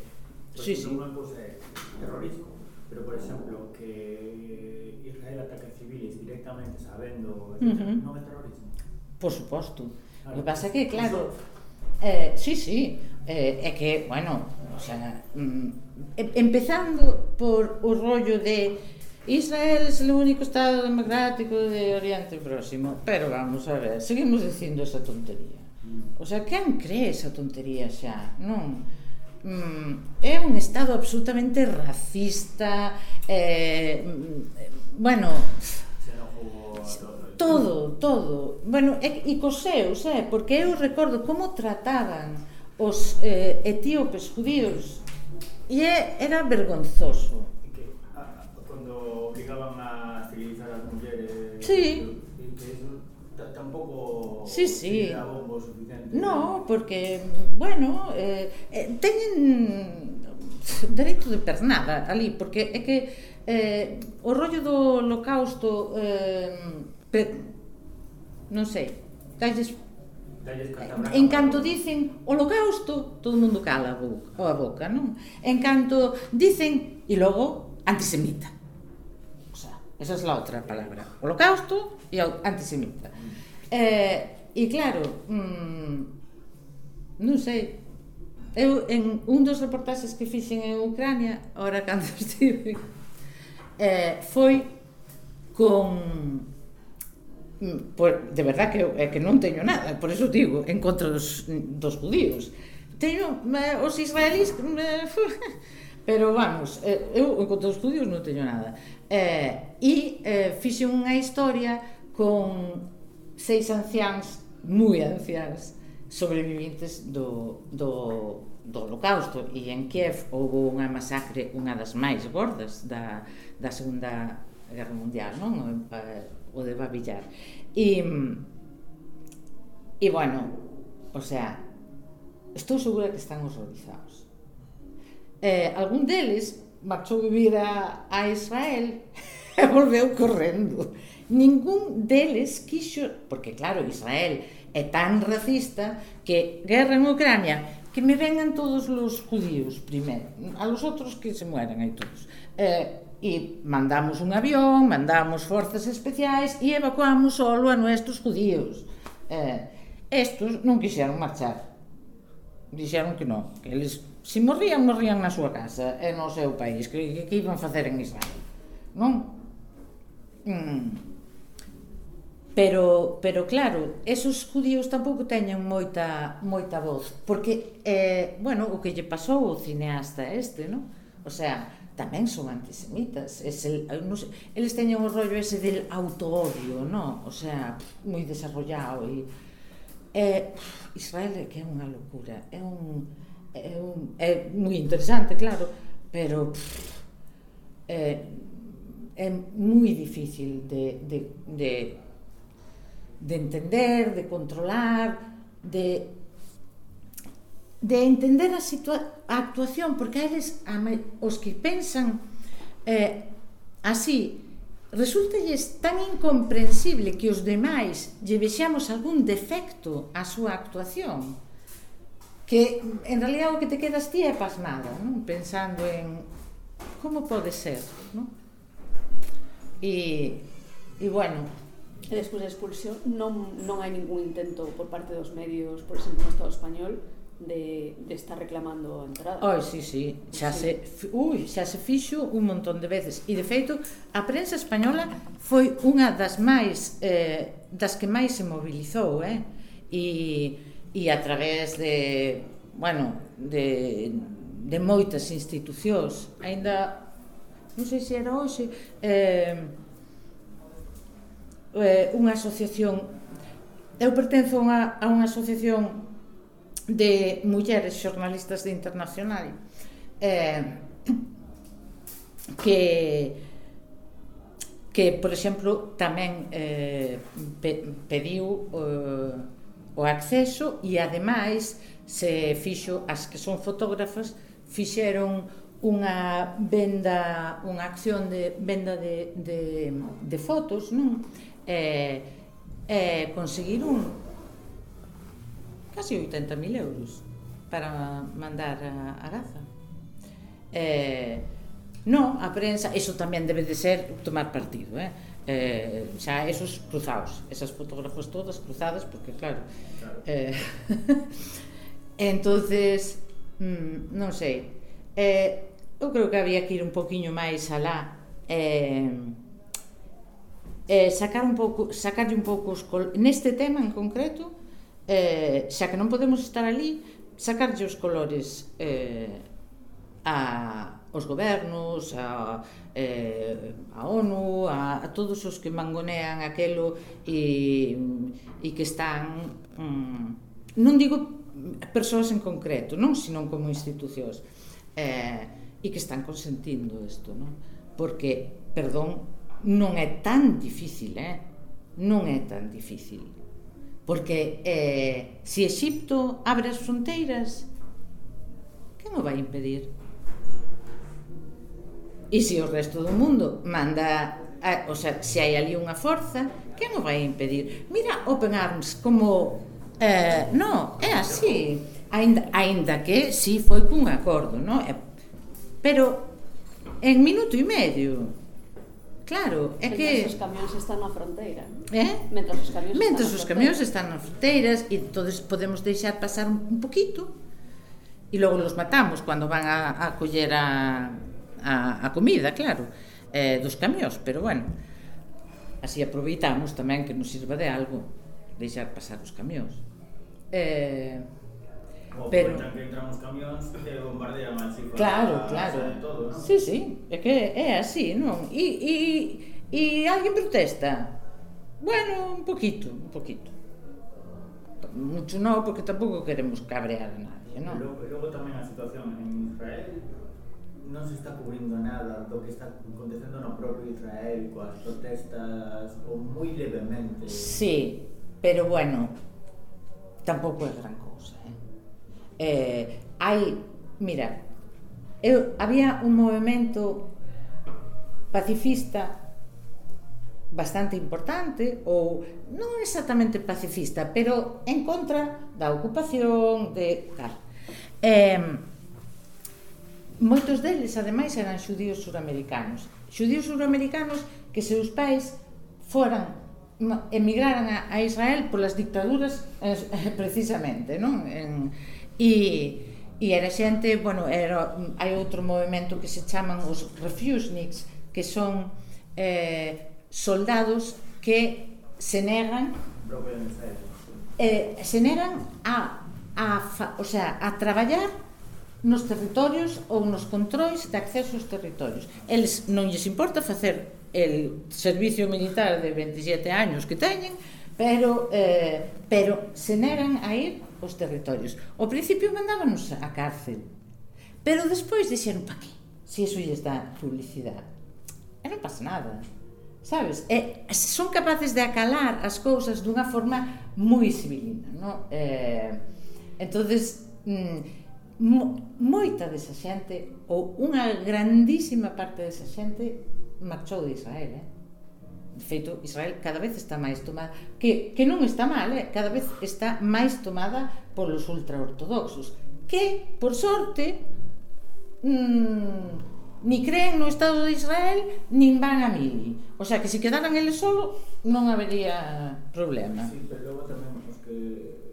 sí, sí. unha cousa é terrorismo, pero por exemplo que Israel ataque civiles directamente sabendo. Uh -huh. non é Por suposto. O que pasa que, claro, eh, sí, sí, eh, é que, bueno, o sea, mm, empezando por o rollo de Israel é o único estado democrático de Oriente Próximo, pero vamos a ver, seguimos dicindo esa tontería. O sea, quen cree esa tontería xa? Non. Mm, é un estado absolutamente racista, eh, mm, eh bueno... Xenófobo Todo, todo. Bueno, e, e cos seus, eh, porque eu recordo como trataban os eh, etíopes judíos e era vergonzoso. Que, a, cuando obrigaban a esterilizar as mulleres... Sí. Que, que eso tampouco sí, sí. era bombo suficiente. No, porque, bueno, eh, eh, teñen dereito de pernada ali, porque é que eh, o rollo do holocausto... Eh, Pero, non sei, dalles En canto dicen holocausto, todo o mundo cala a boca, a boca, non? En canto dicen, e logo, antisemita. O sea, esa é es a outra palabra. Holocausto e antisemita. Eh, e claro, mmm, non sei, eu en un dos reportaxes que fixen en Ucrania, ahora cando estive, eh, foi con por, de verdad que é que non teño nada, por eso digo, en contra dos, dos judíos. Teño eh, os israelís... Eh, pero vamos, eh, eu en contra dos judíos non teño nada. Eh, e eh, fixe unha historia con seis anciáns, moi anciáns, sobrevivintes do, do, do holocausto e en Kiev houve unha masacre unha das máis gordas da, da Segunda Guerra Mundial non? Eh, o de babillar. E, e bueno, o sea, estou segura que están horrorizados. Eh, algún deles marchou vivir a, a Israel e volveu correndo. Ningún deles quixo, porque claro, Israel é tan racista que guerra en Ucrania, que me vengan todos os judíos primeiro, a los outros que se mueran aí todos. Eh, E mandamos un avión, mandamos forzas especiais e evacuamos solo a nuestros judíos. Eh, estos non quixeron marchar. Dixeron que non, que eles se morrían, morrían na súa casa e no seu país, que, que, que iban facer en Israel. Non? Mm. Pero, pero claro, esos judíos tampouco teñen moita, moita voz, porque, eh, bueno, o que lle pasou ao cineasta este, non? O sea, tamén son antisemitas. Es el, no sé, eles teñen o rollo ese del autoodio, no? O sea, moi desarrollado e eh, Israel que é unha locura, é un é un é moi interesante, claro, pero é, eh, é moi difícil de, de, de, de entender, de controlar, de de entender a situación a actuación, porque a eles, a, os que pensan eh, así, resultalles tan incomprensible que os demais lle vexamos algún defecto á súa actuación, que en realidad o que te quedas ti é pasmada non? pensando en como pode ser, non? E, e bueno, e despois da expulsión non, non hai ningún intento por parte dos medios, por exemplo, no Estado español, de, de estar reclamando a entrada. Oi, sí, sí, xa sí. se ui, xa se fixo un montón de veces e de feito a prensa española foi unha das máis eh, das que máis se mobilizou, eh? E, e a través de, bueno, de, de moitas institucións, aínda non sei se era hoxe, eh, eh, unha asociación eu pertenzo a unha, a unha asociación de mulleres xornalistas de internacional eh, que que, por exemplo, tamén eh, pe, pediu eh, o acceso e, ademais, se fixo, as que son fotógrafas, fixeron unha venda, unha acción de venda de, de, de fotos, non? Eh, eh, conseguir un, casi 80.000 euros para mandar a, a Gaza. Eh, no, a prensa, eso tamén debe de ser tomar partido, eh? Eh, xa esos cruzados, esas fotógrafos todas cruzadas, porque claro, claro. Eh, entonces mm, non sei eh, eu creo que había que ir un poquinho máis alá eh, eh, sacar un pouco sacarlle un pouco os col... neste tema en concreto eh, xa que non podemos estar ali, sacarlle os colores eh, a, os gobernos, a, eh, a ONU, a, a todos os que mangonean aquelo e, e que están, mm, non digo persoas en concreto, non, senón como institucións, eh, e que están consentindo isto, non? Porque, perdón, non é tan difícil, eh? Non é tan difícil. Porque eh, se Egipto abre as fronteiras, que mo vai impedir? E se o resto do mundo manda, a, o sea, se hai ali unha forza, que mo vai impedir? Mira Open Arms como... Eh, no, é así. Ainda, ainda que si sí, foi cun acordo, no? Eh, pero en minuto e medio Claro, é que... Mentras os camións están na fronteira. Eh? Mentras os camións Mentras os camións están nas fronteiras e todos podemos deixar pasar un, un poquito e logo los matamos cando van a, a coller a, a, a comida, claro, eh, dos camións, pero bueno, así aproveitamos tamén que nos sirva de algo deixar pasar os camións. Eh, O pero camións bombardean así Claro, claro. Todo, ¿no? Sí, sí, é que é así, non? E, e, e alguén protesta? Bueno, un poquito, un poquito. Mucho non, porque tampouco queremos cabrear a nadie, non? E logo, logo tamén a situación en Israel non se está cubrindo nada do que está acontecendo no propio Israel coas protestas ou moi levemente. Sí, pero bueno, tampouco é gran cousa, eh? Eh, hai, mira, eu, había un movimento pacifista bastante importante ou non exactamente pacifista, pero en contra da ocupación de tal. Eh, moitos deles ademais eran xudíos suramericanos. Xudíos suramericanos que seus pais foran emigraran a, a Israel polas dictaduras eh, precisamente, non? En e e era xente, bueno, era, hai outro movimento que se chaman os refuseniks, que son eh, soldados que se negan eh, se negan a, a, o sea, a traballar nos territorios ou nos controis de acceso aos territorios. Eles non lles importa facer el servicio militar de 27 años que teñen, pero eh, pero se negan a ir os territorios. O principio mandábanos a cárcel, pero despois dixeron, pa que? Se si eso lles dá publicidade. E non pasa nada, sabes? E son capaces de acalar as cousas dunha forma moi civilina, non? Eh, entonces, mm, moita desa xente, ou unha grandísima parte desa xente, marchou de Israel, eh? de feito, Israel cada vez está máis tomada, que, que non está mal, eh? cada vez está máis tomada polos ultraortodoxos, que, por sorte, mmm, ni creen no Estado de Israel, nin van a mili. O sea, que se quedaran eles solo, non habería problema. Sí, pero logo tamén os que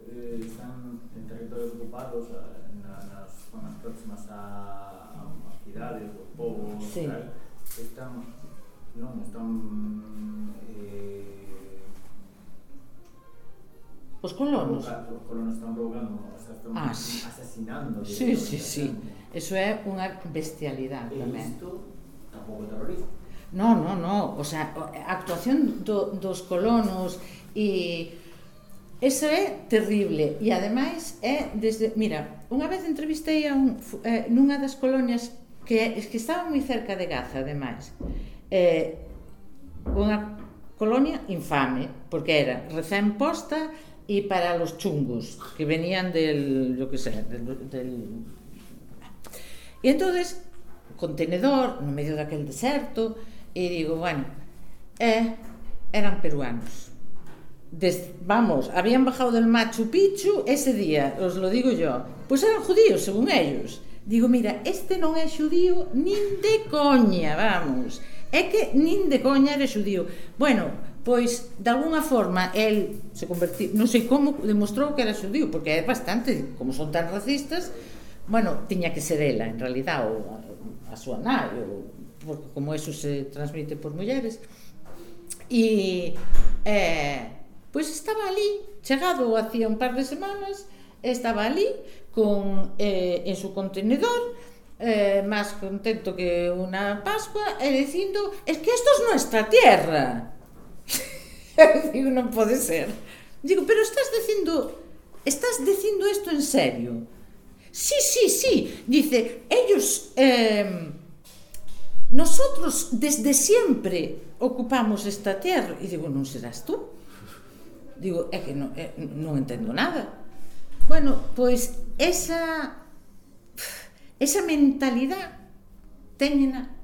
eh, están en territorios ocupados, eh, na, nas zonas próximas a, a cidades, os povos, sí. tal, están, non, están Os colonos. Os colonos están roubando, o sea, están ah, sí. asesinando. Sí, sí, sí. Eso é unha bestialidade tamén. Isto tampouco terrorismo. No, no, no. O sea, a actuación do, dos colonos e Eso é terrible e ademais é desde, mira, unha vez entrevistei a un eh, nunha das colonias que es que estaba moi cerca de Gaza, ademais. Eh, unha colonia infame, porque era recén posta, y para los chungos que venían del, yo que sé, del, del... Y entonces, contenedor, no medio daquel deserto, e digo, bueno, eh, eran peruanos. Des, vamos, habían bajado del Machu Picchu ese día, os lo digo yo. Pois pues eran judíos, según ellos. Digo, mira, este non é xudío nin de coña, vamos. É que nin de coña era xudío. Bueno, pois de alguna forma el se convertiu, non sei como demostrou que era xudío, porque é bastante, como son tan racistas, bueno, tiña que ser ela en realidad ou a, a súa nai, ou porque como eso se transmite por mulleres. E eh, pois estaba ali, chegado hacía un par de semanas, estaba ali con eh, en su contenedor eh, máis contento que unha Pascua e dicindo, es que esto es nuestra tierra Digo, non pode ser. Digo, pero estás dicindo, estás dicindo isto en serio? Sí, sí, sí. Dice, ellos, eh, nosotros desde siempre ocupamos esta tierra. E digo, non serás tú? Digo, é que non, é, non entendo nada. Bueno, pois esa esa mentalidade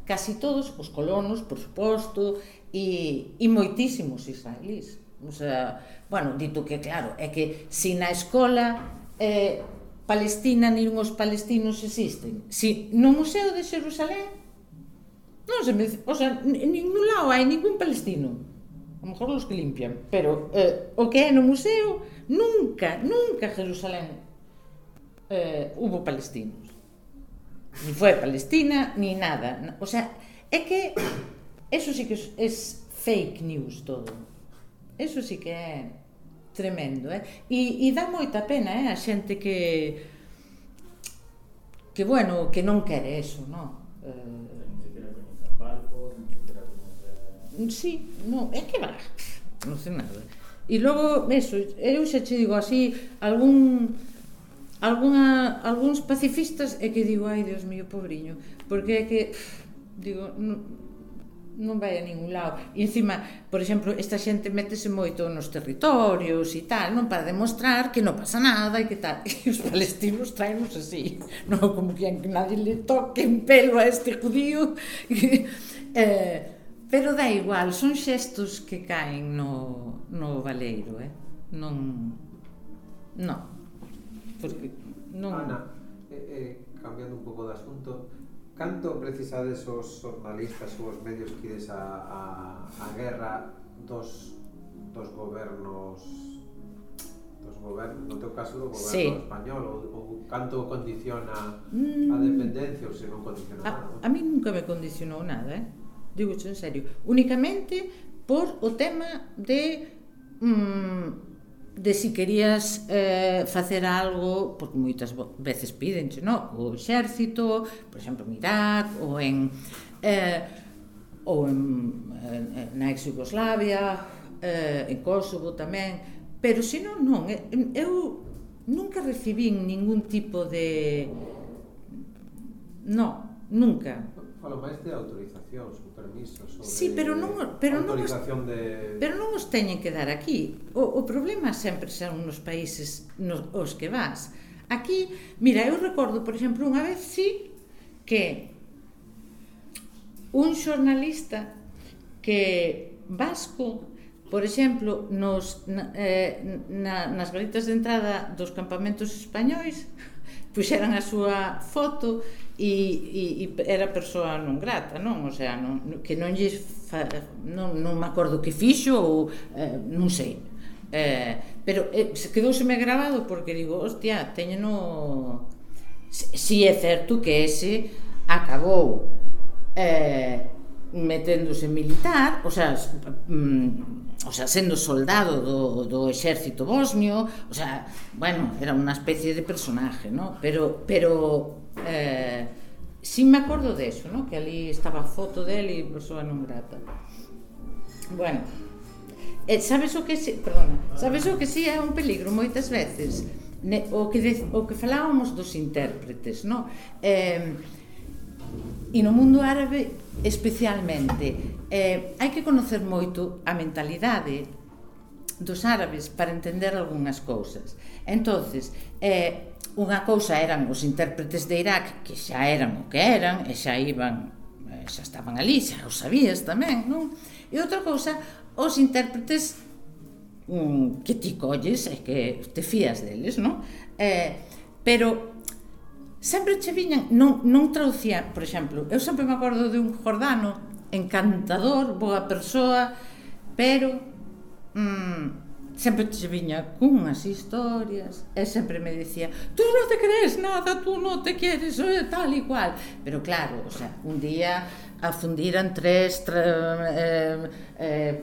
casi todos os colonos, por suposto, e, e moitísimos israelís. O sea, bueno, dito que claro, é que se na escola eh, Palestina nin os palestinos existen, se no Museo de Xerusalén non se me, o sea, en ningún lado hai ningún palestino. A lo mejor los que limpian, pero eh, o que é no museo, nunca, nunca Jerusalén eh, hubo palestinos. Ni foi Palestina, ni nada. O sea, é que Eso sí que es fake news todo. Eso sí que é tremendo, eh? E, e dá moita pena, eh, a xente que que bueno, que non quere eso, no. Eh, Sí, no, é que va, non sei nada. E logo, eso, eu xa che digo así, algún alguna, algúns pacifistas é que digo, ai, Dios mío, pobriño, porque é que, digo, non, non vai a ningún lado. E encima, por exemplo, esta xente métese moito nos territorios e tal, non para demostrar que non pasa nada e que tal. E os palestinos traemos así, non como que nadie le toque un pelo a este judío. eh, pero dá igual, son xestos que caen no, no valeiro, eh? Non... Non. Porque non... Ana, eh, eh, cambiando un pouco de asunto, Canto precisades os xornalistas ou os medios que ides a, a, a guerra dos, dos gobernos dos gobernos, no teu caso do goberno sí. español ou, ou canto condiciona mm. a dependencia ou se non condiciona a, nada? A mí nunca me condicionou nada, eh? Digo en serio, únicamente por o tema de mm, de si querías eh, facer algo, porque moitas veces pídenche, no? o exército, por exemplo, en Irak, ou en... Eh, ou en, en, na ex-Yugoslavia, eh, en Kosovo tamén, pero senón non, eh, eu nunca recibín ningún tipo de... No, nunca. Falo máis de autorización autorizacións, ou permisos ou sí, pero non, pero autorización non os, de... Pero non os teñen que dar aquí. O, o problema sempre son nos países nos, os que vas. Aquí, mira, eu recordo, por exemplo, unha vez sí que un xornalista que vasco por exemplo, nos, na, eh, na, nas galitas de entrada dos campamentos españois puxeran a súa foto e, e, e era persoa non grata, non? O sea, non, que non lle fa, non, non me acordo que fixo ou eh, non sei. Eh, pero eh, quedouseme grabado porque digo, hostia, teño no... Si, si é certo que ese acabou eh, meténdose militar, o sea, mm, o sea, sendo soldado do, do exército bosnio, o sea, bueno, era unha especie de personaje, ¿no? Pero, pero eh, sin me acordo de eso, ¿no? Que ali estaba a foto del e persoa non grata. Bueno, e sabes o que si, perdona, sabes o que si é un peligro moitas veces? Ne, o que de, o que falábamos dos intérpretes, ¿no? Eh, E no mundo árabe especialmente. Eh, hai que conocer moito a mentalidade dos árabes para entender algunhas cousas. Entonces, eh, unha cousa eran os intérpretes de Irak que xa eran o que eran e xa iban eh, xa estaban ali, xa o sabías tamén, non? E outra cousa, os intérpretes um, que ti colles e que te fías deles, non? Eh, pero sempre che viñan, non, non traducía, por exemplo, eu sempre me acordo de un jordano encantador, boa persoa, pero mm, sempre che viña cunhas historias e sempre me dicía tú non te crees nada, tú non te queres ou tal cual pero claro, o sea, un día afundiran tres tra, eh, eh,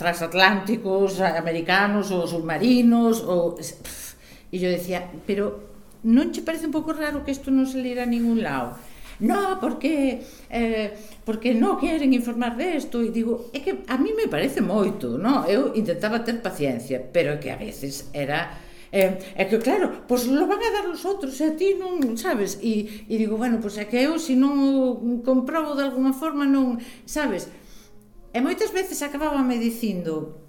transatlánticos, americanos ou submarinos ou... Pff, e eu decía, pero non che parece un pouco raro que isto non se leira a ningún lado? no, porque eh, porque non queren informar desto e digo, é que a mí me parece moito, no? Eu intentaba ter paciencia, pero é que a veces era Eh, é que claro, pois lo van a dar os outros e a ti non, sabes? E, e digo, bueno, pois é que eu se non o comprobo de alguna forma non, sabes? E moitas veces acababa me dicindo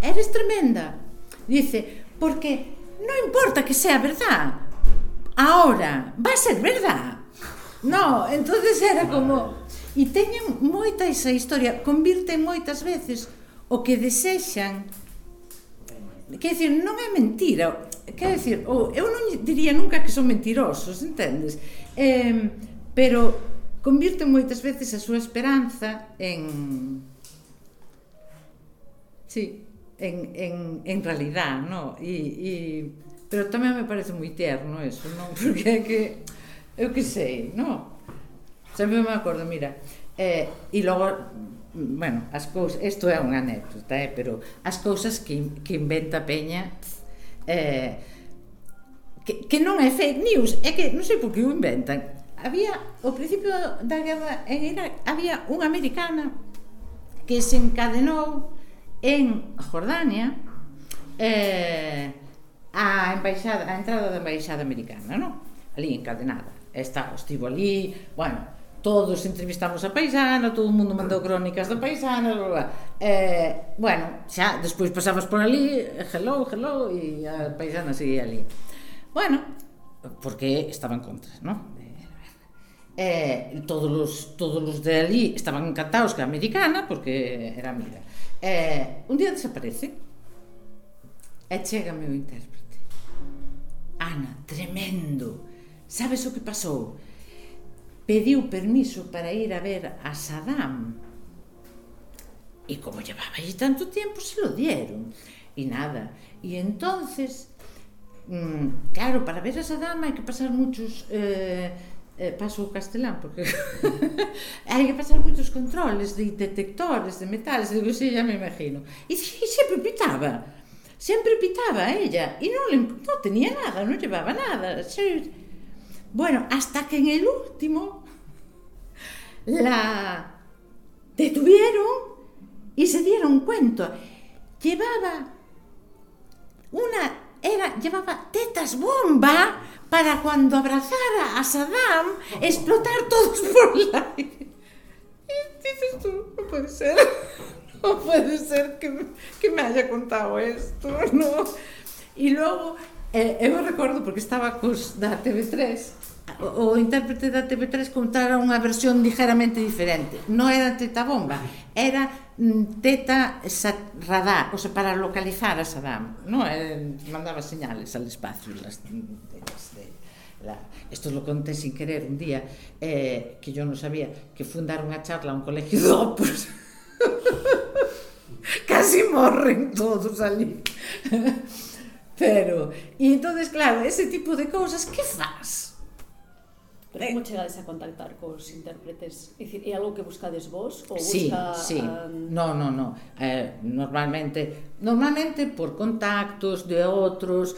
eres tremenda dice, porque non importa que sea verdad, ahora va a ser verdad. No, entonces era como... E teñen moita esa historia, convirten moitas veces o que desexan Quer dizer, non é mentira. Quer dizer, ou eu non diría nunca que son mentirosos, entendes? Eh, pero convirten moitas veces a súa esperanza en... Sí en, en, en realidad, ¿no? E, e, pero tamén me parece moi tierno eso, non? Porque é que, eu que sei, non? Sempre me acordo, mira, eh, e logo, bueno, as cousas, isto é unha anécdota, eh, pero as cousas que, que inventa Peña, eh, que, que non é fake news, é que non sei por que o inventan. Había, ao principio da guerra en Irak, había unha americana que se encadenou en Jordania eh, a embaixada, a entrada da embaixada americana, non? Ali encadenada. Está, estivo ali, bueno, todos entrevistamos a paisana, todo o mundo mandou crónicas da paisana, bla, bla. Eh, bueno, xa, despois pasabas por ali, hello, hello, e a paisana seguía ali. Bueno, porque estaba en contra, non? Eh, todos os, todos os de ali estaban encantados que a americana, porque era amiga Eh, un día desaparece e chega meu intérprete. Ana, tremendo. Sabes o que pasou? Pediu permiso para ir a ver a Saddam. E como llevaba allí tanto tiempo, se lo dieron. E nada. E entonces, mm, claro, para ver a Saddam hai que pasar muchos eh, eh, paso o castelán porque hai que pasar moitos controles de detectores de metales, digo, ya me imagino. E, e pitaba. Sempre pitaba ella e non, le, non tenía nada, non llevaba nada. Bueno, hasta que en el último la detuvieron y se dieron cuenta. Llevaba una, era, llevaba tetas bomba para cuando abrazara a Saddam explotar todos por la... aire. Y dices tú, no puede ser, no puede ser que, que me haya contado esto, ¿no? Y luego, eh, eu recordo, porque estaba cos da TV3, o intérprete da TV3 contara unha versión ligeramente diferente. Non era teta bomba, era mm, teta radar, o sea, para localizar a Saddam. No, eh, mandaba señales al espacio las tetas de la... Esto lo conté sin querer un día, eh, que yo non sabía, que fundaron a unha charla a un colegio de opos. Casi morren todos ali. Pero, e entonces, claro, ese tipo de cousas, que faz? Pero eh. como chegades a contactar cos intérpretes? É algo que buscades vos? Ou busca, sí, sí. Um... No, no, no. Eh, normalmente, normalmente por contactos de outros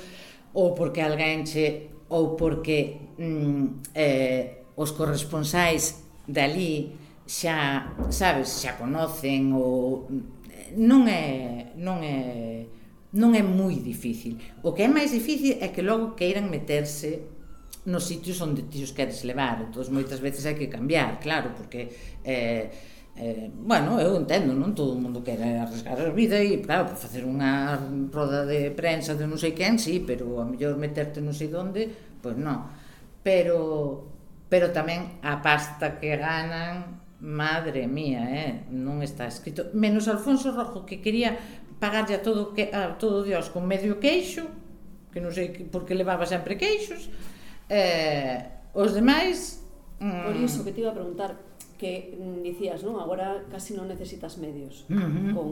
ou porque alguén che ou porque mm, eh, os corresponsais dali xa, sabes, xa conocen ou mm, non é non é non é moi difícil. O que é máis difícil é que logo queiran meterse nos sitios onde ti os queres levar. Entón, moitas veces hai que cambiar, claro, porque... Eh, Eh, bueno, eu entendo, non todo o mundo quere arriesgar a vida e, claro, para facer unha roda de prensa de non sei quen, sí, pero a mellor meterte non sei onde, pois non. Pero, pero tamén a pasta que ganan, madre mía, eh, non está escrito. Menos Alfonso Rojo, que quería pagarlle a todo, que, a todo Dios con medio queixo, que non sei por que levaba sempre queixos, Eh, os demais... Mm, Por iso que te iba a preguntar, que mm, dicías, non? Agora casi non necesitas medios. Uh -huh. Con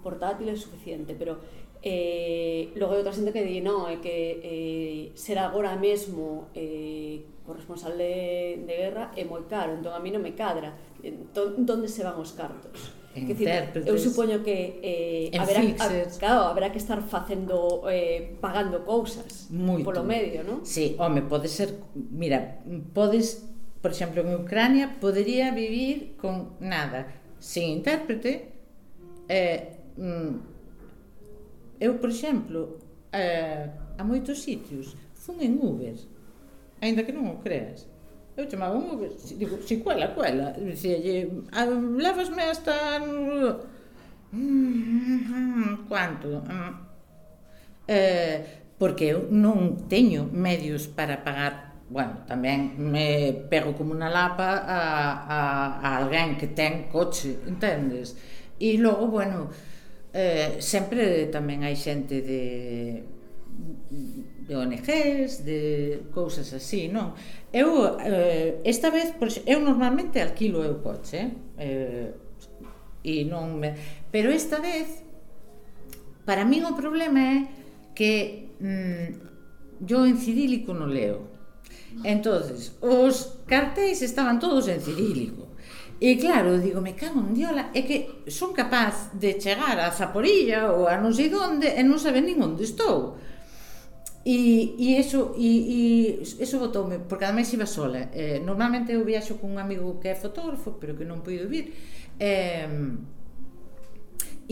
portátil é suficiente, pero eh, logo hai outra xente que di, non, é que eh, ser agora mesmo eh, corresponsal de, de guerra é moi caro, entón a mí non me cadra. Entón, donde se van os cartos? intérpretes. Eu supoño que eh, haberá, ah, a, claro, haberá que estar facendo eh, pagando cousas Moito. polo medio, non? Sí, home, pode ser, mira, podes, por exemplo, en Ucrania podería vivir con nada, sin intérprete, eh, mm, eu, por exemplo, eh, a moitos sitios fun en Uber, aínda que non o creas. Eu chamaba un digo, si cuela, cuela. Dicíalle, ah, levasme hasta... Cuanto? Eh, porque eu non teño medios para pagar bueno, tamén me pego como unha lapa a, a, a alguén que ten coche, entendes? E logo, bueno, eh, sempre tamén hai xente de de ONGs, de cousas así, non? Eu, eh, esta vez, por, eu normalmente alquilo eu coche, eh, e non me... Pero esta vez, para min o problema é que mm, yo en cirílico non leo. entonces os cartéis estaban todos en cirílico. E claro, digo, me cago en diola, é que son capaz de chegar a Zaporilla ou a non sei onde e non saber nin onde estou. E, e eso e, e eso botoume, porque ademais iba sola. Eh, normalmente eu viaxo cun amigo que é fotógrafo, pero que non puido vir. Eh,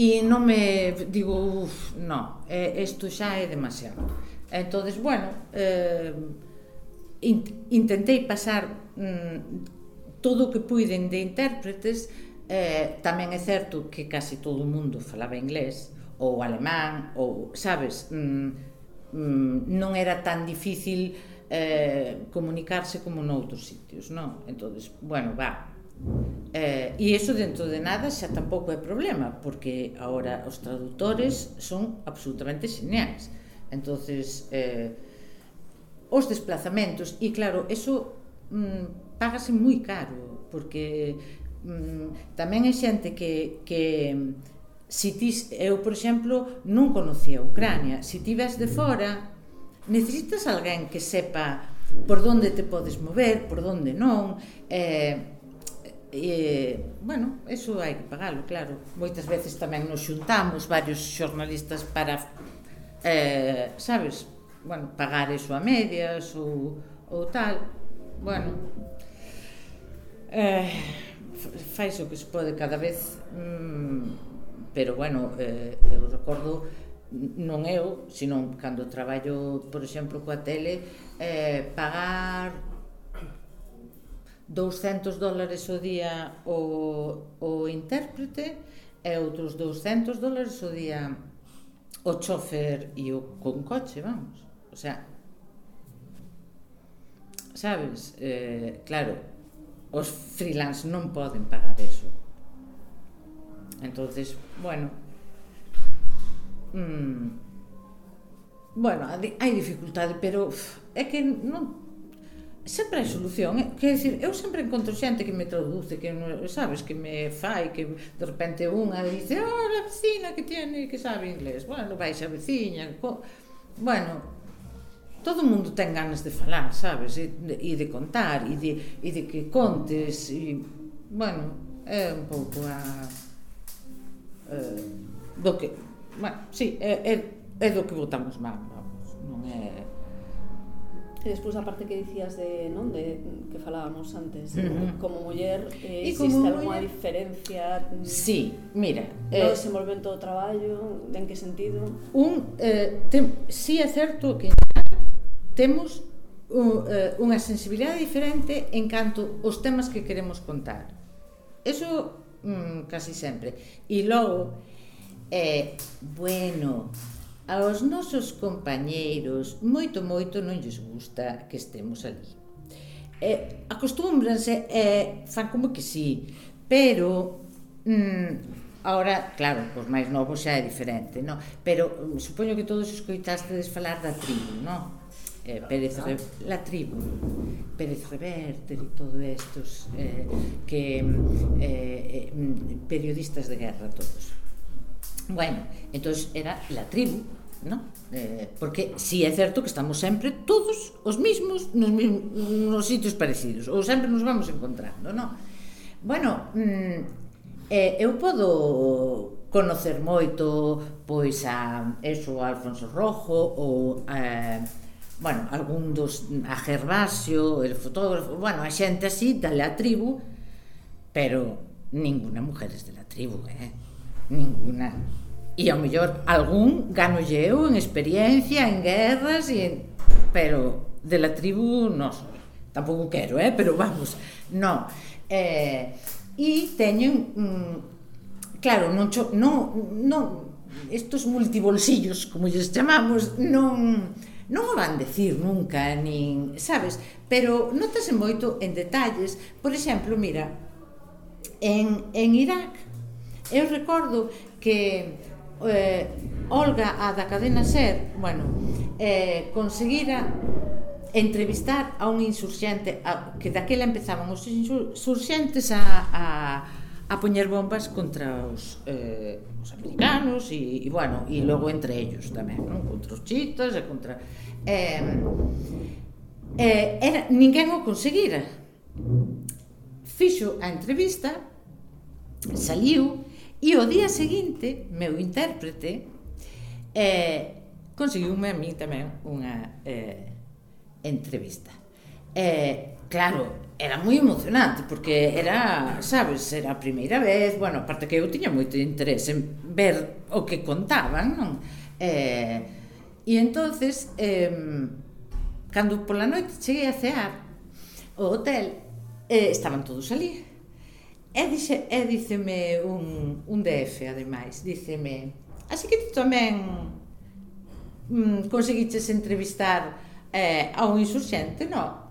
e non me digo, uff, no, eh, isto xa é demasiado. Entonces, bueno, eh, in, intentei pasar mm, todo o que puiden de intérpretes, eh, tamén é certo que casi todo o mundo falaba inglés ou alemán ou, sabes, mm, Mm, non era tan difícil eh, comunicarse como noutros sitios, non? entonces bueno, va, Eh, e iso dentro de nada xa tampouco é problema, porque agora os tradutores son absolutamente xeniais. Entonces, eh, os desplazamentos, e claro, eso mm, págase moi caro, porque mm, tamén hai xente que, que si ti, eu, por exemplo, non conocía Ucrania. Se si ti ves de fora, necesitas alguén que sepa por donde te podes mover, por donde non, eh, e, bueno, eso hai que pagalo, claro. Moitas veces tamén nos xuntamos varios xornalistas para, eh, sabes, bueno, pagar eso a medias ou, ou tal. Bueno, eh, fais o que se pode cada vez... Mm, pero bueno, eh, eu recordo non eu, sino cando traballo, por exemplo, coa tele, eh, pagar 200 dólares o día o, o intérprete e outros 200 dólares o día o chofer e o con coche, vamos. O sea, sabes, eh, claro, os freelance non poden pagar eso Entonces, bueno, mm, bueno, hai dificultade, pero uf, é que non sempre hai solución, eh. quer dizer, eu sempre encontro xente que me traduce, que sabes, que me fai, que de repente unha dice, "Oh, a vecina que tiene que sabe inglés." Bueno, vai xa veciña, co... bueno, todo o mundo ten ganas de falar, sabes, e, e de contar, e de, e de que contes, e, bueno, é un pouco a eh, do que, bueno, sí, é, é, é do que votamos mal, vamos, non é... E despois a parte que dicías de, non, de que falábamos antes, uh -huh. como muller eh, existe como alguma muller... diferencia? Sí, mira, no eh, desenvolvemento do traballo, en que sentido? Un eh tem, sí é certo que temos un, eh, unha sensibilidade diferente en canto os temas que queremos contar. Eso mm, casi sempre. E logo, eh, bueno, aos nosos compañeiros moito, moito non lles gusta que estemos ali. Eh, acostúmbranse, e eh, fan como que sí, pero mm, Ahora, claro, os máis novos xa é diferente, non? Pero mm, supoño que todos escoitastes falar da tribu, non? eh, Pérez Re la tribu, Pérez Reverte e todo estos eh, que mm, eh, eh mm, periodistas de guerra todos. Bueno, entonces era la tribu, ¿no? Eh, porque si sí, é certo que estamos sempre todos os mismos nos, mismos, nos sitios parecidos, ou sempre nos vamos encontrando, ¿no? Bueno, mm, eh, eu podo conocer moito pois a eso a Alfonso Rojo ou a eh, bueno, algún dos a Gervasio, el fotógrafo, bueno, a xente así da a tribu, pero ninguna mujeres de la tribu, eh? Ninguna. E ao mellor algún gano eu en experiencia, en guerras e en... pero de la tribu non soy. Tampouco quero, eh, pero vamos, no. Eh, e teñen mm, claro, non cho, non, non estos multibolsillos, como lles chamamos, non non o van decir nunca, nin, sabes, pero notase moito en detalles, por exemplo, mira, en, en Irak, eu recordo que eh, Olga, a da cadena SER, bueno, eh, conseguira entrevistar a un insurxente a, que daquela empezaban os insurxentes a, a, a poñer bombas contra os, eh, os americanos e, e bueno, e logo entre ellos tamén, non? contra os chitas e contra... Eh, eh, era, ninguén o conseguira. Fixo a entrevista, saliu, e o día seguinte, meu intérprete, eh, conseguiume a mí tamén unha eh, entrevista. Eh, claro, era moi emocionante porque era, sabes, era a primeira vez, bueno, aparte que eu tiña moito interés en ver o que contaban, non? Eh, e entonces eh, cando pola noite cheguei a cear o hotel, eh, estaban todos ali. E dixe, e díceme un, un DF, ademais, díceme, así que ti tamén mm, conseguiches entrevistar eh, a un insurxente, non?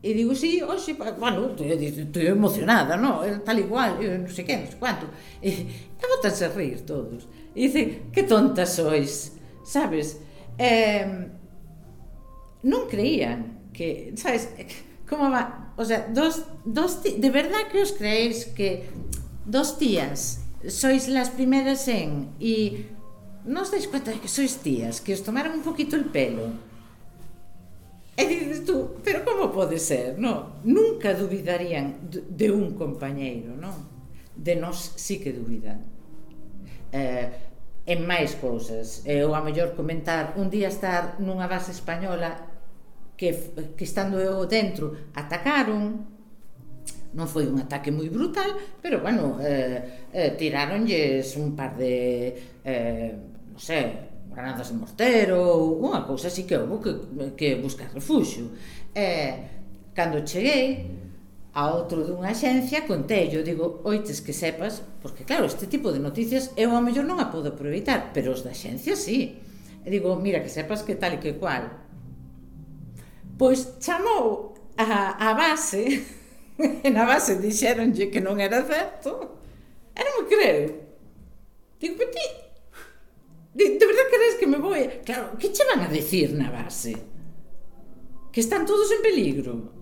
E digo, sí, hoxe, bueno, estou emocionada, no, tal igual, eu eh, non sei que, non sei quanto. E, e botanse a rir todos. E dice, que tontas sois, sabes? Eh, non creían que, sabes, como va, o sea, dos, dos tí, de verdad que os creéis que dos tías sois las primeras en, e non os dais cuenta de que sois tías, que os tomaron un poquito el pelo, E dices tú, pero como pode ser, non? Nunca duvidarían de un compañeiro, non? De nós sí que duvidan. Eh, en máis cousas. Eu a mellor comentar un día estar nunha base española que, que estando eu dentro atacaron non foi un ataque moi brutal pero bueno eh, eh, tiraronlles un par de eh, non sei, granadas de Mortero, ou unha cousa así que houve que, que buscar refuxo. E, cando cheguei, a outro dunha axencia contello, digo, oites que sepas, porque claro, este tipo de noticias eu a mellor non a podo aproveitar, pero os da axencia sí. E digo, mira, que sepas que tal e que cual. Pois chamou a, a base, e na base dixeronlle que non era certo, e non me creo. Digo, pero ti, De, de verdad crees que me vou? Claro, que che van a decir na base? Que están todos en peligro.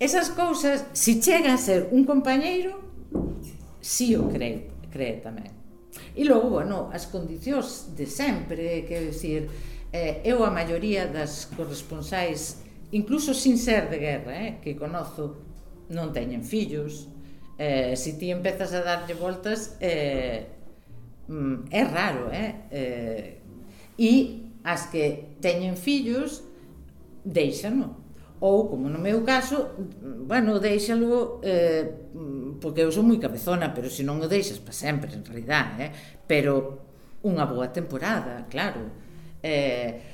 Esas cousas, se si chega a ser un compañeiro, si o cree, cree tamén. E logo, bueno, as condicións de sempre, quero dicir, eh, eu a maioría das corresponsais, incluso sin ser de guerra, eh, que conozo, non teñen fillos, eh, se ti empezas a darlle voltas, eh, mm, é raro, eh? eh e as que teñen fillos deixano ou como no meu caso, bueno, deixalo eh, porque eu sou moi cabezona, pero se non o deixas para sempre en realidad, eh? pero unha boa temporada, claro. Eh,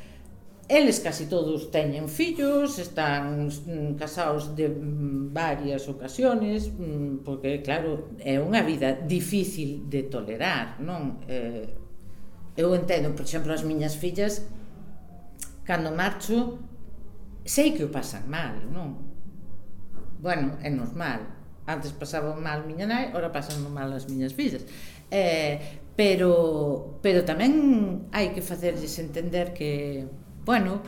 Eles casi todos teñen fillos, están mm, casados de mm, varias ocasiones, mm, porque claro, é unha vida difícil de tolerar, non? Eh, eu entendo, por exemplo, as miñas fillas cando marcho sei que o pasan mal, non? Bueno, é normal. Antes pasaba mal miña nai, ora pasan mal as miñas fillas. Eh, pero pero tamén hai que facerlles entender que bueno,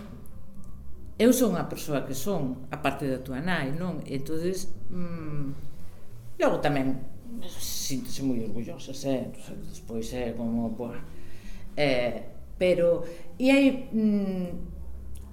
eu son a persoa que son, a parte da tua nai, non? E entonces, mm, logo tamén síntese moi orgullosa, eh? despois é eh, como, boa. Eh, pero, e hai, mm,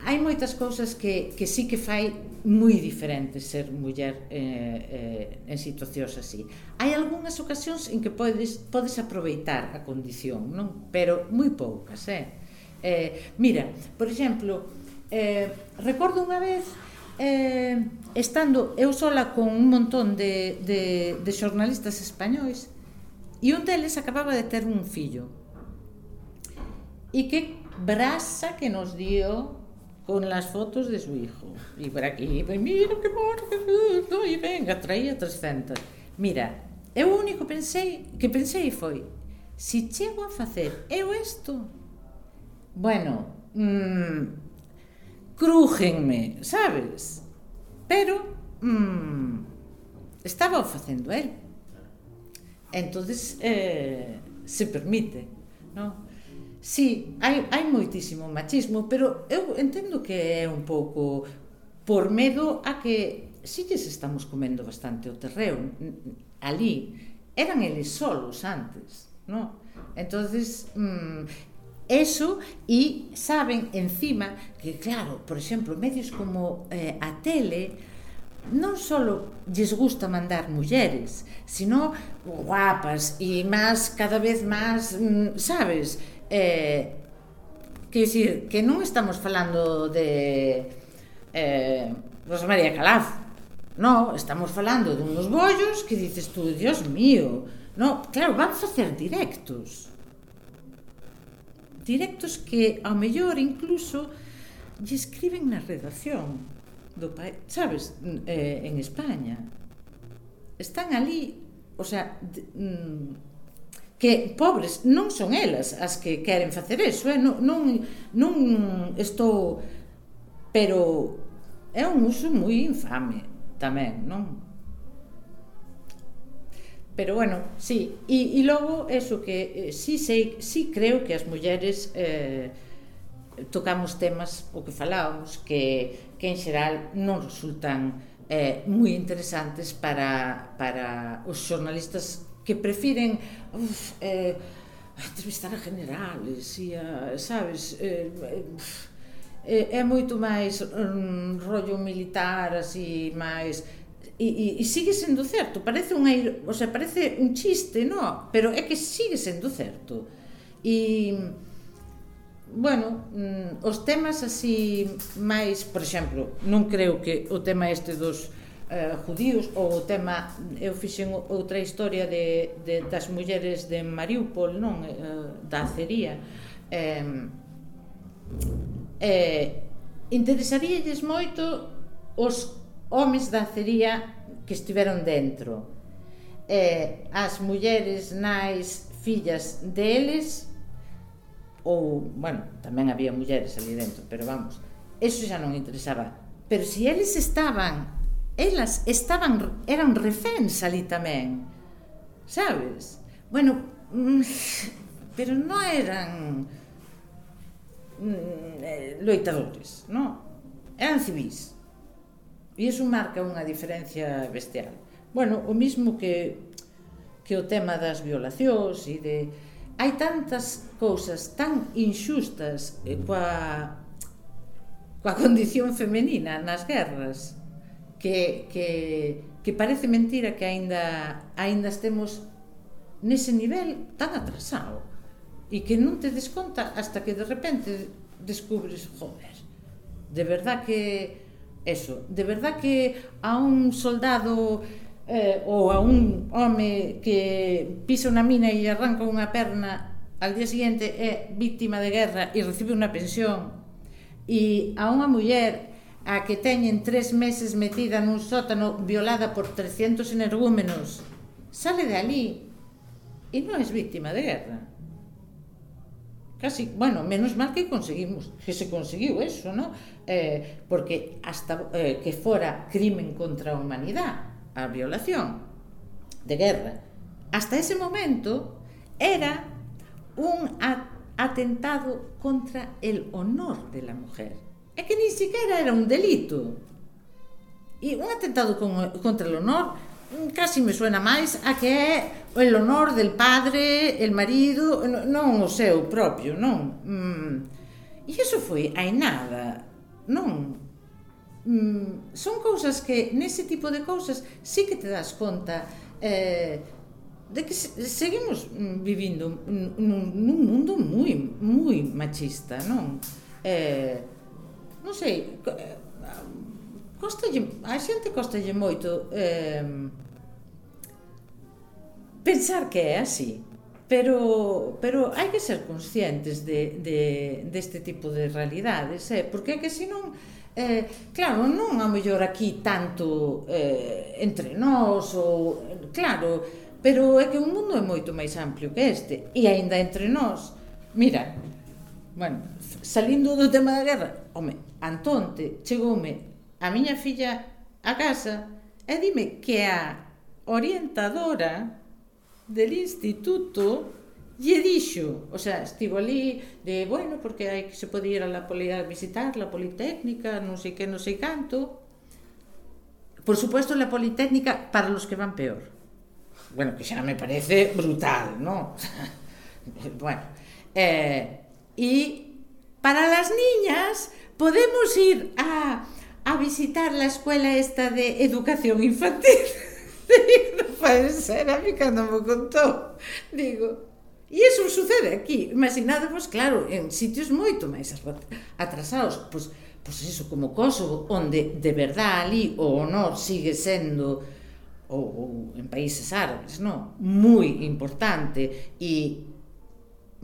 hai moitas cousas que, que sí que fai moi diferente ser muller eh, eh, en situacións así. Hai algunhas ocasións en que podes, podes aproveitar a condición, non? Pero moi poucas, eh? Eh, mira, por exemplo, eh, recordo unha vez eh, estando eu sola con un montón de, de, de xornalistas españois e un deles acababa de ter un fillo e que brasa que nos dio con las fotos de su hijo. Y por aquí, pues mira que morto, e venga, traía 300. Mira, eu o único pensei, que pensei foi, se si chego a facer eu isto, bueno, mmm, crújenme, sabes? Pero mmm, estaba o facendo el. Entonces eh, se permite, non? Sí, hai, hai moitísimo machismo, pero eu entendo que é un pouco por medo a que si lles estamos comendo bastante o terreo ali, eran eles solos antes, non? Entonces, mmm, eso e saben encima que claro, por exemplo, medios como eh, a tele non só lles gusta mandar mulleres, sino guapas e máis cada vez máis, mm, sabes, eh, que dicir, que non estamos falando de eh, Rosa María Calaf, No, estamos falando dunos bollos que dices tú, Dios mío, no, claro, van facer directos directos que ao mellor incluso lle escriben na redacción do país, sabes, eh, en España. Están ali, o sea, de, mm, que pobres non son elas as que queren facer eso, eh? non, non, non estou, pero é un uso moi infame tamén, non? Pero bueno, sí, e, e logo eso que eh, sí sei, sí creo que as mulleres eh, tocamos temas o que falábamos que, que en xeral non resultan eh, moi interesantes para, para os xornalistas que prefiren uf, eh, entrevistar a generales e a, sabes eh, eh uf, é, é moito máis um, rollo militar así máis e, e, e sigue sendo certo parece unha o sea, parece un chiste no? pero é que sigue sendo certo e bueno mm, os temas así máis por exemplo non creo que o tema este dos eh, judíos ou o tema eu fixen outra historia de, de das mulleres de Mariupol non eh, da acería eh, eh, interesaríalles moito os homes da acería que estiveron dentro e as mulleres nais fillas deles ou, bueno, tamén había mulleres ali dentro, pero vamos, eso xa non interesaba. Pero se si eles estaban, elas estaban, eran reféns ali tamén, sabes? Bueno, mm, pero non eran mm, eh, loitadores, non? Eran civis. E iso marca unha diferencia bestial. Bueno, o mismo que que o tema das violacións e de hai tantas cousas tan inxustas eh, coa coa condición femenina nas guerras que que que parece mentira que aínda aínda estemos nese nivel tan atrasado e que non te des conta hasta que de repente descubres, joder, de verdad que eso, de verdad que a un soldado eh, ou a un home que pisa unha mina e arranca unha perna al día siguiente é víctima de guerra e recibe unha pensión. E a unha muller a que teñen tres meses metida nun sótano violada por 300 energúmenos. Sale de ali e non é víctima de guerra. Casi, bueno, menos mal que conseguimos que se conseguiu eso, non? eh, porque hasta eh, que fora crimen contra a humanidade a violación de guerra hasta ese momento era un atentado contra el honor de la mujer é que ni siquiera era un delito e un atentado con, contra el honor mm, casi me suena máis a que é el honor del padre, el marido, non o seu propio, non? Mm. E iso foi hai nada, non mm, son cousas que nese tipo de cousas sí que te das conta eh, de que seguimos mm, vivindo nun, nun mundo moi moi machista, non? Eh, non sei, eh, costalle, a xente costalle moito eh, pensar que é así pero, pero hai que ser conscientes de, de, deste tipo de realidades, eh? porque é que senón, eh, claro, non a mellor aquí tanto eh, entre nós, ou, claro, pero é que o mundo é moito máis amplio que este, e aínda entre nós, mira, bueno, salindo do tema da guerra, home, Antonte chegoume a miña filla a casa e dime que a orientadora del instituto lle dixo, o sea, estivo ali de, bueno, porque que se pode ir a, la poli, a visitar la Politécnica, non sei que, non sei canto. Por supuesto, la Politécnica para los que van peor bueno, que xa me parece brutal, ¿no? bueno, eh, y para las niñas podemos ir a, a visitar la escuela esta de educación infantil. pode ser, a mí cando me contou, digo, E iso sucede aquí. Imaginadevos, pois, claro, en sitios moito máis atrasados. Pois, pois iso como Kosovo, onde de verdad ali o honor sigue sendo ou, ou en países árabes, non? Moi importante e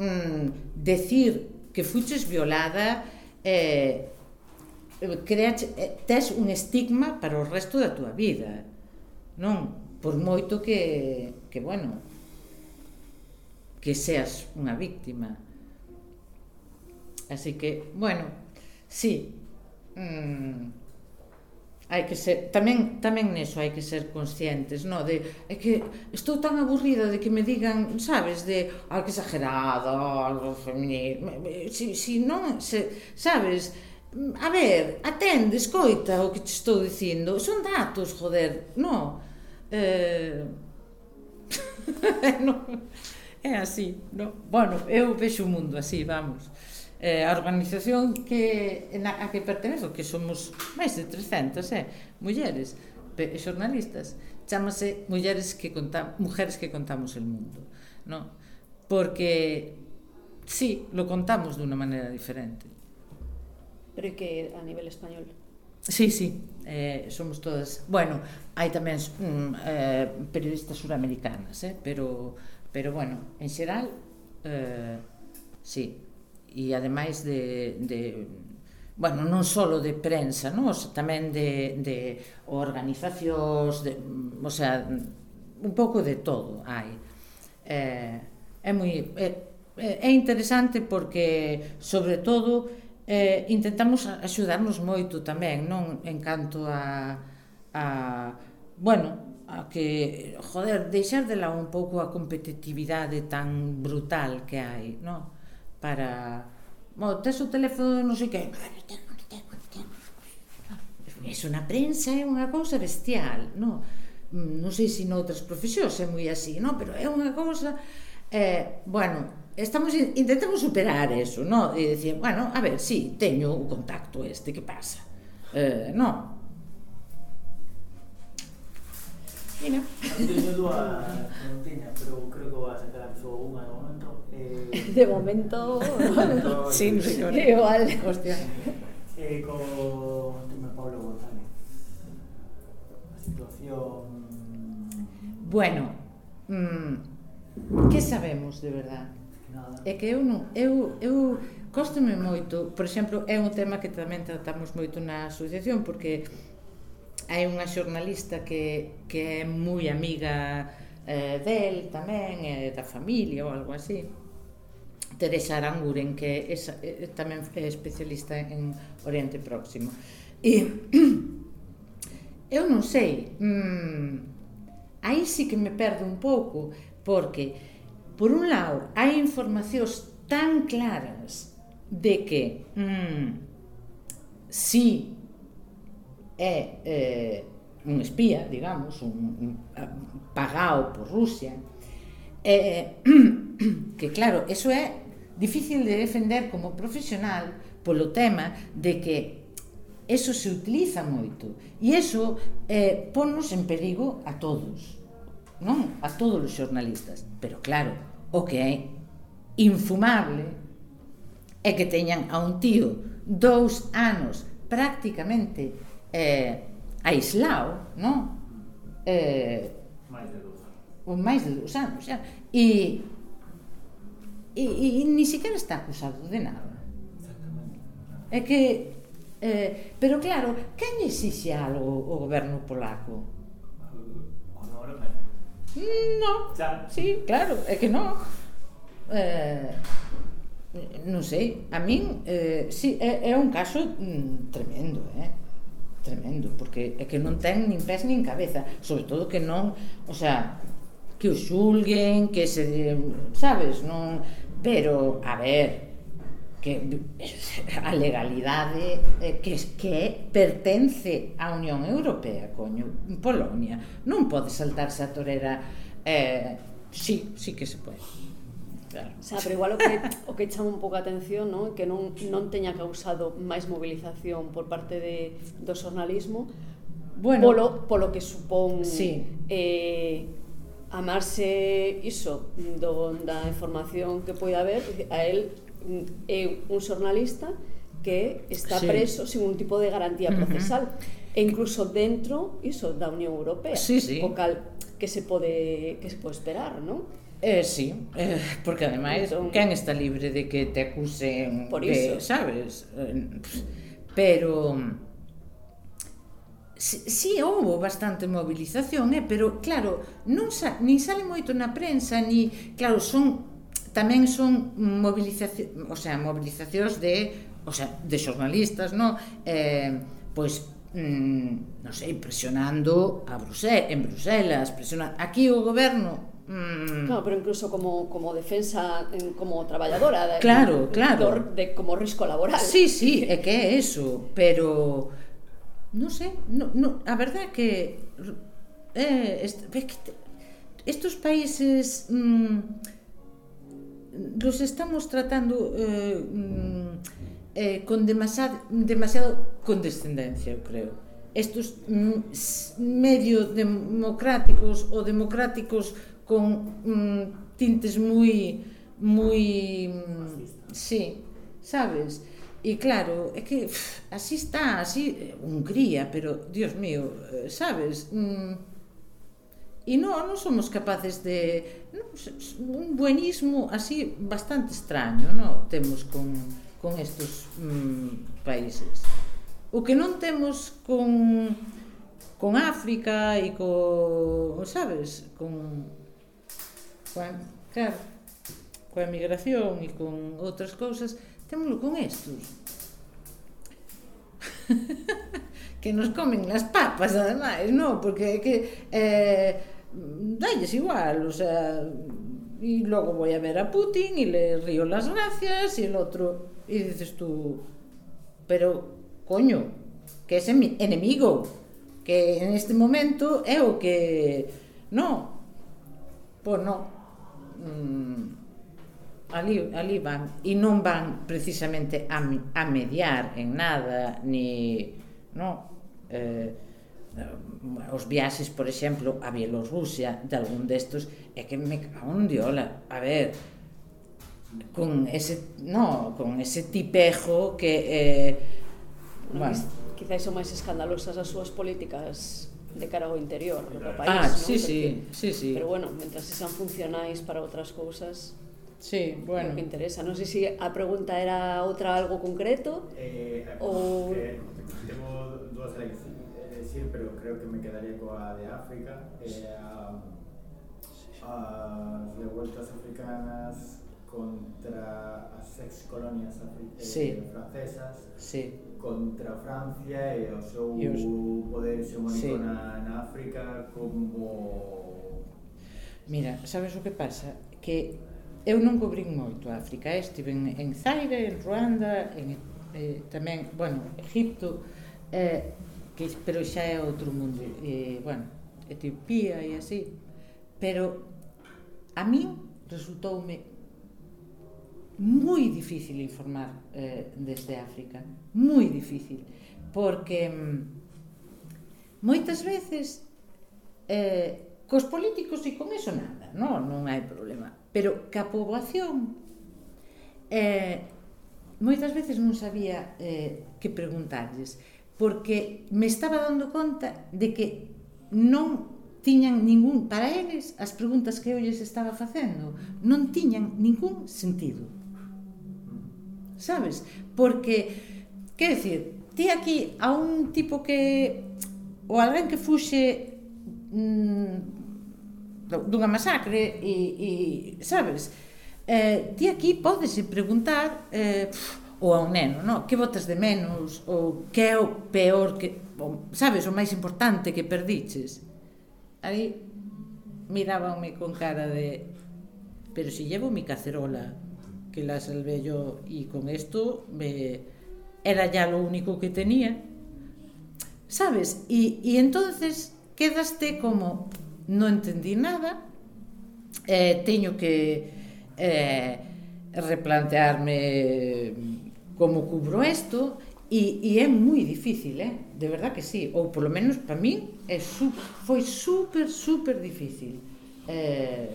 mm, decir que fuches violada eh, eh creas, eh, tes un estigma para o resto da tua vida Non, por moito que, que bueno, que seas unha víctima. Así que, bueno, sí, mm, hai que ser tamén tamén neso hai que ser conscientes, no, de é que estou tan aburrida de que me digan, sabes, de algo exagerado, algo feminismo, si si non se, sabes, mm, a ver, atende, escoita o que te estou dicindo, son datos, joder, no, Eh, é así, no? Bueno, eu vexo o mundo así, vamos. Eh, a organización que na, a que pertenezo, que somos máis de 300, eh, mulleres pe, xornalistas, chamase Mulleres que contam, Mujeres que contamos el mundo, no? Porque sí, lo contamos de unha maneira diferente. Pero que a nivel español? Sí, sí, eh, somos todas... Bueno, hai tamén mm, eh, periodistas suramericanas, eh, pero, pero bueno, en xeral, eh, sí. E ademais de, de bueno, non só de prensa, non? O sea, tamén de, de organizacións, de, mm, o sea, un pouco de todo hai. Eh, é moi... É, é interesante porque, sobre todo, eh, intentamos axudarnos moito tamén, non en canto a, a bueno, a que, joder, deixar de lado un pouco a competitividade tan brutal que hai, non? Para, bueno, tes o teléfono, non sei que, Eso na prensa é unha cousa bestial, non? Mm, non sei se noutras profesións é moi así, non? Pero é unha cousa... Eh, bueno, estamos intentamos superar eso, non? E dicir, bueno, a ver, sí, teño o contacto este, que pasa? Eh, non? Mira. Teño dúas preguntiñas, pero creo que vou a sacar só unha de momento. Eh... De momento... de momento sí, non sei Igual. Hostia. Eh, con tema Pablo González. A situación... Bueno, mmm, que sabemos de verdad? É que eu non, eu, eu cóstame moito, por exemplo, é un tema que tamén tratamos moito na asociación porque hai unha xornalista que, que é moi amiga eh, del tamén, eh, da familia ou algo así. Teresa Aranguren, que é, é, eh, tamén é especialista en Oriente Próximo. E eu non sei, mmm, aí sí que me perdo un pouco, porque por un lado, hai informacións tan claras de que mm, si é eh, un espía, digamos, un, un pagado por Rusia, eh, que claro, eso é difícil de defender como profesional polo tema de que eso se utiliza moito. E eso eh, ponnos en perigo a todos non? A todos os xornalistas. Pero claro, o que é infumable é que teñan a un tío dous anos prácticamente eh, aislado, non? Eh, máis de dous anos. Máis de dous anos, xa. E, e, e, e ni siquiera está acusado de nada. É que... Eh, pero claro, quen exixe algo o goberno polaco? Honor, No, Xa. sí, claro, é que non. Eh, non sei, a min eh, sí, é, é un caso mm, tremendo, eh? tremendo, porque é que non ten nin pés nin cabeza, sobre todo que non, o sea, que o xulguen, que se, sabes, non, pero, a ver, que a legalidade eh, que que pertence á Unión Europea, coño, Polonia, non pode saltarse a torera eh, sí, sí que se pode. Claro. O sea, pero igual o que, o que chama un pouco a atención ¿no? que non, non teña causado máis movilización por parte de, do xornalismo bueno, polo, polo que supón sí. eh, amarse iso do, da información que pode haber a él é un xornalista que está sí. preso sin un tipo de garantía procesal. Uh -huh. E incluso dentro iso da Unión Europea, sí, sí. o cal que se pode que se pode esperar, non? Eh, sí, eh, porque ademais entón, quen está libre de que te acusen por iso. de, sabes? Eh, pero si, si houve bastante movilización, eh, pero claro, non sa, nin sale moito na prensa, ni claro, son tamén son movilizacións, o sea, movilizacións de, o sea, de xornalistas, no? Eh, pois mm, non sei, presionando a Bruselas, en Bruselas, presionando aquí o goberno Mm. Claro, pero incluso como, como defensa, como traballadora de, claro, de, claro. De, de, como risco laboral. Sí, sí, é que é eso, pero non sei, no, no, a verdade é que eh, est, estes países mm, los estamos tratando eh, mm, eh, con demasiado, demasiado condescendencia, eu creo. Estos mm, medio democráticos ou democráticos con mm, tintes moi moi mm, sí, sabes? E claro, é que pff, así está, así Hungría, pero Dios mío, eh, sabes? Mm, e non, non somos capaces de un buenismo así bastante extraño, no? Temos con con estes mm, países. O que non temos con con África e co, sabes, con con claro, coa migración e con outras cousas, témolo con estos. que nos comen las papas, ademais, non? Porque é que eh, dalles igual, o sea, e logo voy a ver a Putin e le río las gracias e el outro e dices tú pero coño que é ese enemigo que en este momento é o que no pois no mm, ali, ali van e non van precisamente a, a mediar en nada ni no eh, Eh, os viaxes, por exemplo, a Bielorrusia de algún destos, é que me cago en diola. A ver, con ese, no, con ese tipejo que... Eh, bueno, bueno. quizás son máis escandalosas as súas políticas de cara ao interior do ah, país, ah, sí, non? Sí, Porque, sí, sí. Pero bueno, mentras sean funcionais para outras cousas, Sí, bueno. Que interesa. Non sei se si a pregunta era outra algo concreto eh, ou... Eh, temos dúas eleccións decir, pero creo que me quedaría coa de África Eh, um, a, a as revueltas africanas contra as ex-colonias eh, sí. francesas sí. contra Francia e o seu os... poder hegemónico sí. na, na África como... Mira, sabes o que pasa? Que eu non cobrín moito a África, eh, estive en, en Zaire, en Ruanda, en, eh, tamén, bueno, Egipto, eh, que pero xa é outro mundo eh, bueno, Etiopía e así. Pero a min resultoume moi difícil informar eh, desde África moi difícil porque mm, moitas veces eh, cos políticos e con eso nada no, non hai problema. Pero ca poboación eh, moitas veces non sabía eh, que preguntarlles porque me estaba dando conta de que non tiñan ningún, para eles, as preguntas que eu lles estaba facendo, non tiñan ningún sentido. Sabes? Porque, que decir, ti aquí a un tipo que, ou alguén que fuxe mm, dunha masacre e, e sabes? Eh, ti aquí podese preguntar eh, pff, ou a un neno, no? que botas de menos, ou que é o peor, que, o, sabes, o máis importante que perdiches. Aí mirábanme con cara de pero si llevo mi cacerola que la salvé yo y con esto me era ya lo único que tenía sabes y, y entonces quedaste como no entendí nada eh, teño que eh, replantearme como cubro isto e, e é moi difícil, eh? de verdad que sí, ou polo menos para min é su, foi super, super difícil eh,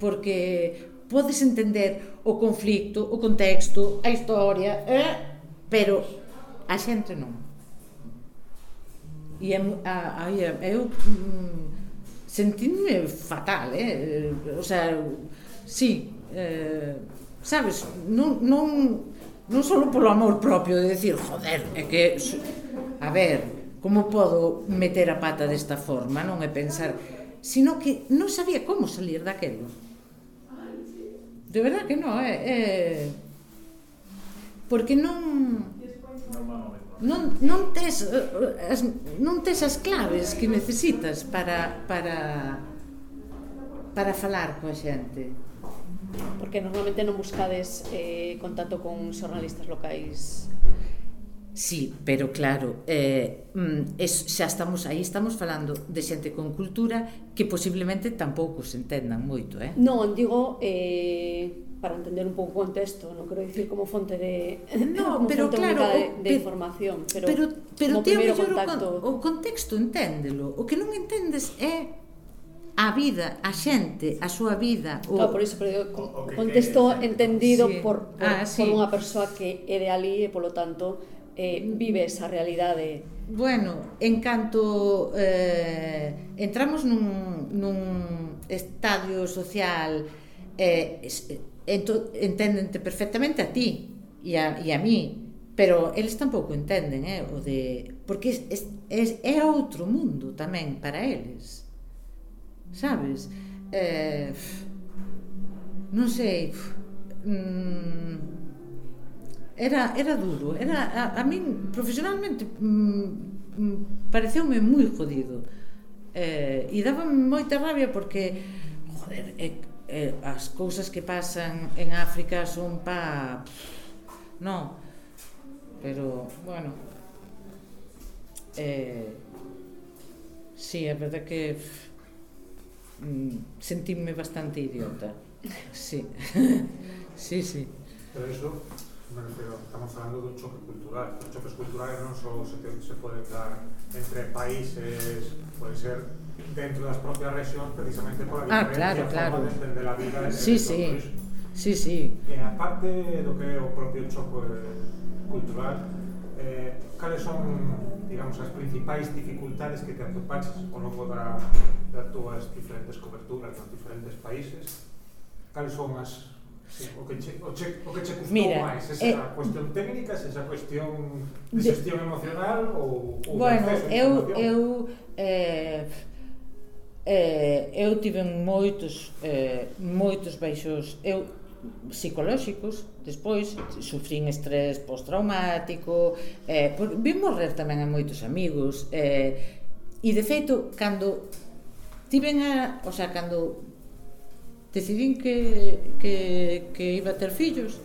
porque podes entender o conflicto, o contexto, a historia, eh? pero a xente non. E é, a, a, eu mm, sentíme fatal, eh? o sea, sí, eh, sabes, non, non, non solo polo amor propio de decir, joder, é que, a ver, como podo meter a pata desta forma, non é pensar, sino que non sabía como salir daquelo. De verdad que non, é... é... Porque non... Non, non, tes, eh, eh, as, non tes as claves que necesitas para, para, para falar coa xente. Porque normalmente non buscades eh, contacto con xornalistas locais Sí, pero claro, eh, mm, es, xa estamos aí, estamos falando de xente con cultura que posiblemente tampouco se entendan moito, eh? Non, digo, eh, para entender un pouco o contexto, non quero dicir como fonte de no, como pero fonte claro, de, de pero, información, pero pero, pero ti o mellor contacto... o contexto, enténdelo. O que non entendes é a vida, a xente, a súa vida o... Claro, por iso, pero eu contexto entendido sí. por, por, ah, sí. por unha persoa que é de ali e polo tanto eh, vive esa realidade Bueno, en canto eh, entramos nun, nun estadio social eh, ento, entendente perfectamente a ti e a, e a mí pero eles tampouco entenden eh, o de porque es, es, é outro mundo tamén para eles sabes? Eh, non sei, mm, era, era duro, era, a, a min profesionalmente mm, mm, pareceume moi jodido. Eh, e daba moita rabia porque, joder, eh, eh, as cousas que pasan en África son pa... Non, pero, bueno... Eh, sí, é verdad que... Pff, Mm, sentime bastante idiota. Sí, sí, sí. Pero eso, me refiero, estamos falando un choque cultural. Los choques culturales non só se, te, se pueden dar entre países, pode ser dentro das propias regións precisamente pola ah, diferencia claro, claro. de entender la vida. Sí, sí, sí, sí. E aparte do que é o propio choque cultural, eh, cales son digamos, as principais dificultades que te atopaches ao longo da, da túas diferentes coberturas nos diferentes países? Cales son as sí, o que che, o, che, o que che custou Mira, máis? Esa eh, cuestión técnica, esa cuestión de xestión emocional ou, ou bueno, eu, eu eh, eh, eu tive moitos eh, moitos baixos eu psicolóxicos, despois sufrín estrés postraumático, eh, por, vi morrer tamén a moitos amigos, eh, e de feito, cando tiven a, o sea, cando decidín que, que, que iba a ter fillos,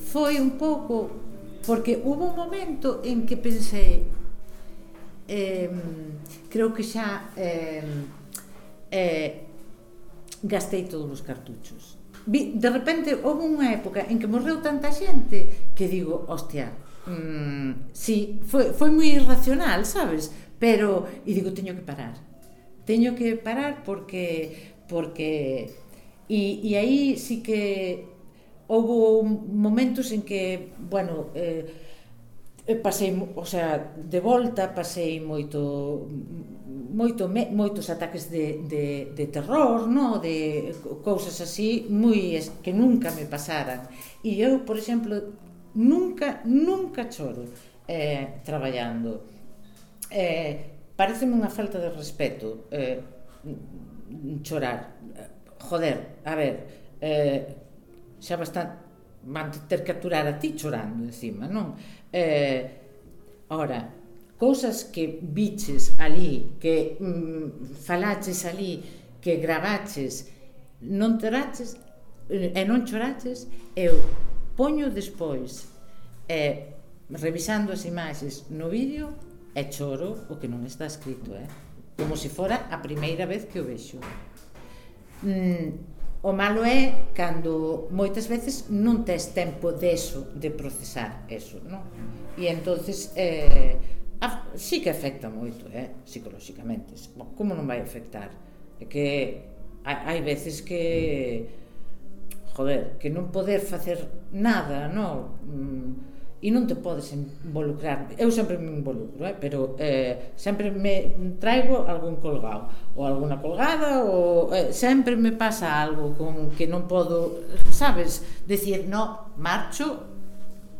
foi un pouco porque hubo un momento en que pensei eh, creo que xa eh, eh, gastei todos os cartuchos vi, de repente houve unha época en que morreu tanta xente que digo, hostia, mm, sí, foi, foi moi irracional, sabes? Pero, e digo, teño que parar. Teño que parar porque porque e, e aí sí que houve momentos en que, bueno, eh, Eh, pasei, o sea, de volta pasei moito moito me, moitos ataques de, de, de terror, no, de cousas así moi que nunca me pasaran. E eu, por exemplo, nunca nunca choro eh traballando. Eh, pareceme unha falta de respeto eh chorar. Joder, a ver, eh xa bastante van ter que capturar a ti chorando encima, non? Eh, ora, cousas que biches ali, que mm, falaches ali, que gravaches, non teraches eh, e non choraches, eu poño despois eh, revisando as imaxes no vídeo e choro o que non está escrito, eh? como se fora a primeira vez que o vexo. Mm, O malo é cando moitas veces non tes tempo deso, de procesar eso, non? E entonces eh, af, sí que afecta moito, eh, psicolóxicamente. Bom, como non vai afectar? É que hai, hai veces que joder, que non poder facer nada, non? Mm, e non te podes involucrar. Eu sempre me involucro, eh? pero eh, sempre me traigo algún colgado, ou alguna colgada, ou eh, sempre me pasa algo con que non podo, sabes, decir, no, marcho,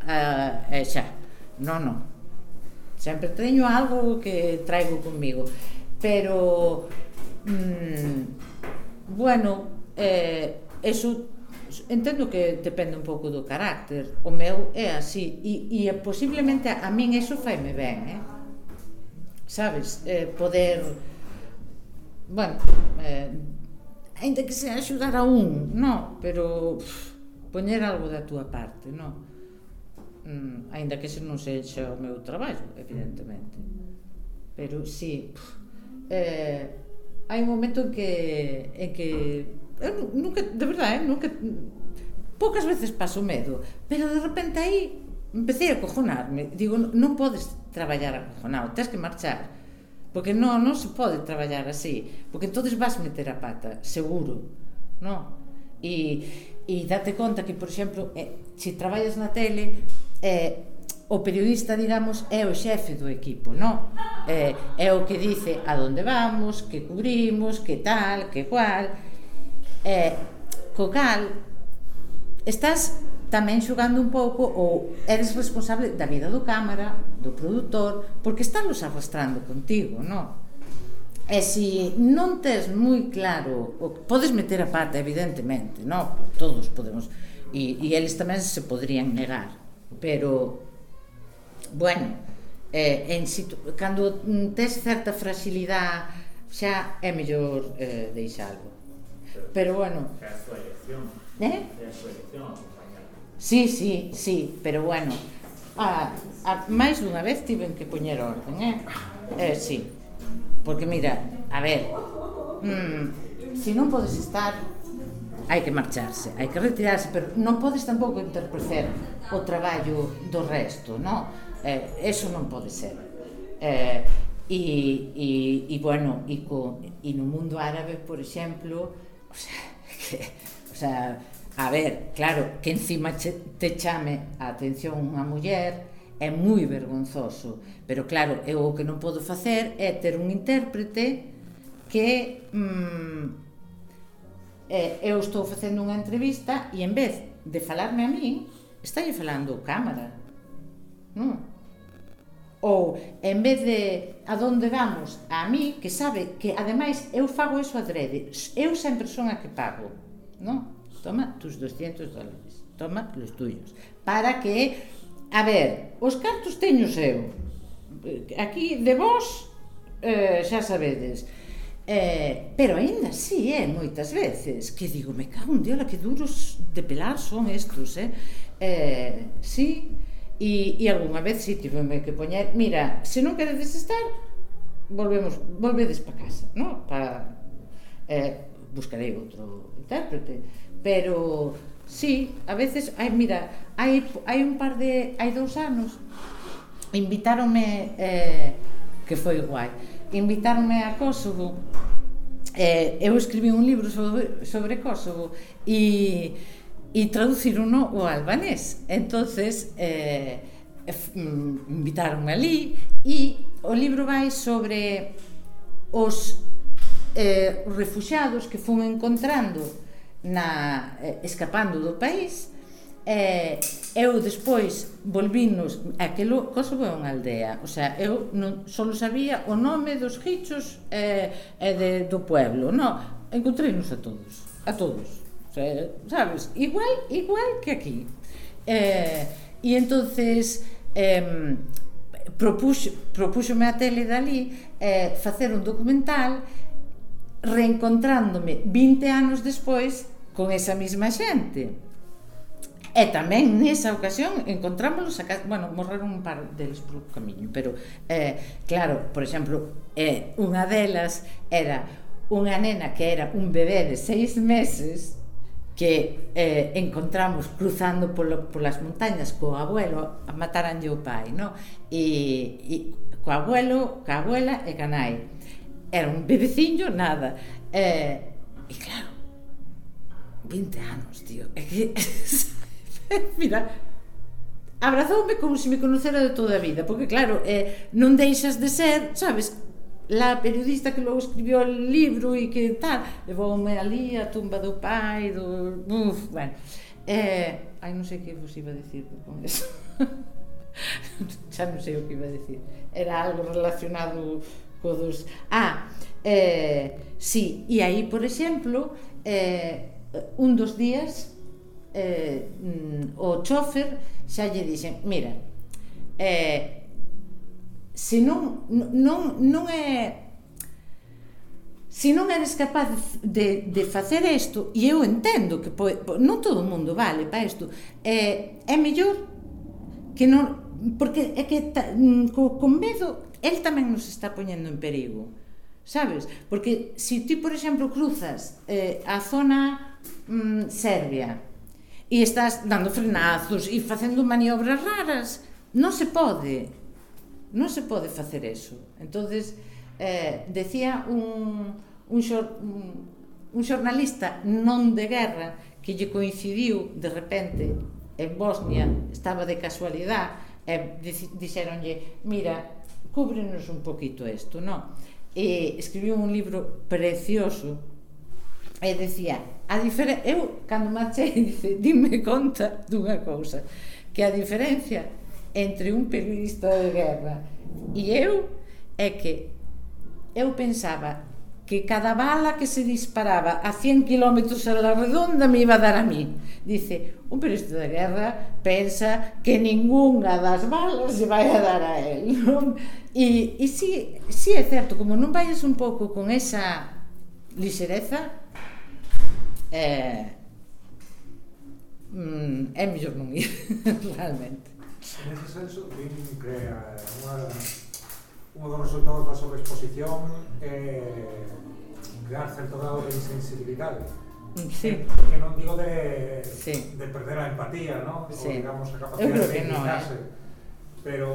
eh, eh xa. No, no. Sempre teño algo que traigo comigo. Pero, mm, bueno, eh, eso entendo que depende un pouco do carácter. O meu é así e, e posiblemente a min eso faime ben, eh? Sabes, eh, poder bueno, eh, ainda que sea axudar a un, no, pero pff, poñer algo da túa parte, no. Mm, ainda que se non sexa o meu traballo, evidentemente. Pero sí, pff, eh, hai un momento en que en que eu nunca, de verdade, nunca poucas veces paso medo, pero de repente aí empecé a cojonarme. Digo, non podes traballar acojonado, tens que marchar. Porque non, non se pode traballar así, porque entonces vas meter a pata, seguro. No. E, e date conta que, por exemplo, eh, se traballas na tele, eh, o periodista, digamos, é o xefe do equipo, non? Eh, é o que dice a donde vamos, que cubrimos, que tal, que cual Eh, co cal, estás tamén xogando un pouco ou eres responsable da vida do cámara, do produtor, porque están los arrastrando contigo, non? E se non tes moi claro, o, podes meter a pata, evidentemente, non? todos podemos, e, e eles tamén se podrían negar, pero, bueno, eh, en situ, cando tes certa fragilidade, xa é mellor eh, deixalo. Pero bueno. ¿Eh? Sí, sí, sí, pero bueno. A, a, máis dunha vez tiven que poñer orden, eh? Eh, sí. Porque mira, a ver, mm, si non podes estar, hai que marcharse, hai que retirarse, pero non podes tampouco interpretar o traballo do resto, no? Eh, eso non pode ser. Eh, e, e, e bueno, e, co, e no mundo árabe, por exemplo, O sea, que, o sea a ver, claro, que encima te chame a atención unha muller é moi vergonzoso, pero claro, eu o que non podo facer é ter un intérprete que mm, eh, eu estou facendo unha entrevista e en vez de falarme a min, está falando cámara. Non? ou en vez de a donde vamos a mí, que sabe que ademais eu fago eso adrede, eu sempre son a que pago, non? Toma tus 200 dólares, toma los tuyos, para que, a ver, os cartos teño eu, aquí de vos eh, xa sabedes, Eh, pero aínda así, eh, moitas veces, que digo, me cago un diola, que duros de pelar son estos, eh? Eh, sí, E, e algunha vez si sí, tiveme que poñer, mira, se non queredes estar, volvemos, volvedes para casa, no? Para, eh, buscarei outro intérprete, pero sí, a veces, hai, mira, hai, hai un par de, hai dous anos, invitáronme, eh, que foi guai, invitaronme a Kosovo, eh, eu escribí un libro sobre, sobre Kosovo, e y traducir uno o albanés. Entonces, eh, mm, invitaronme ali e o libro vai sobre os eh, refugiados que fun encontrando na eh, escapando do país eh, eu despois volvinos aquelo Kosovo é unha aldea o sea, eu non, só sabía o nome dos gichos eh, eh, de, do pueblo no, encontrei a todos a todos sabes, igual, igual que aquí. Eh, e entonces eh, propuxo, propuxome a tele dali eh, facer un documental reencontrándome 20 anos despois con esa mesma xente. E tamén nesa ocasión encontrámoslos a casa, bueno, morreron un par deles polo camiño, pero eh, claro, por exemplo, eh, unha delas era unha nena que era un bebé de seis meses que eh, encontramos cruzando polo, polas montañas co abuelo, a mataranlle o pai, no? E, e co abuelo, ca abuela e canai. Era un bebeciño, nada. Eh, e claro, 20 anos, tío. É que, mira, abrazoume como se me conocera de toda a vida, porque claro, eh, non deixas de ser, sabes, la periodista que logo escribió o libro e que tal, levoume ali a tumba do pai, do... Uf, bueno. Eh, ai, non sei que vos iba a dicir con eso. Xa non sei o que iba a dicir. Era algo relacionado co dos... Ah, eh, sí, e aí, por exemplo, eh, un dos días eh, mm, o chofer xa lle dixen, mira, eh, se non, non, non é se non eres capaz de, de facer isto, e eu entendo que po, non todo o mundo vale para isto, é, é mellor que non, porque é que ta, mm, co, con medo el tamén nos está poñendo en perigo, sabes? Porque se ti, por exemplo, cruzas eh, a zona mm, Serbia e estás dando frenazos e facendo maniobras raras, non se pode, non se pode facer eso. Entonces, eh, decía un, un, xor, un, un xornalista non de guerra que lle coincidiu de repente en Bosnia, estaba de casualidade, e dixeronlle, mira, cúbrenos un poquito isto, non? E escribiu un libro precioso e decía, a diferen... eu cando marchei dice, dime conta dunha cousa, que a diferencia entre un periodista de guerra e eu é que eu pensaba que cada bala que se disparaba a 100 km a la redonda me iba a dar a mí. Dice, un periodista de guerra pensa que ningunha das balas se vai a dar a él. Non? E, e si, si é certo, como non vayas un pouco con esa lixereza, eh, mm, é mellor non ir, realmente. En ese senso, vin que eh, unha, un dos resultados da sobreexposición é crear certo grado de insensibilidade. Sí. Que non digo de, Sí. de perder a empatía, ¿no? Sí. O digamos a capacidade de que no, implicarse. Pero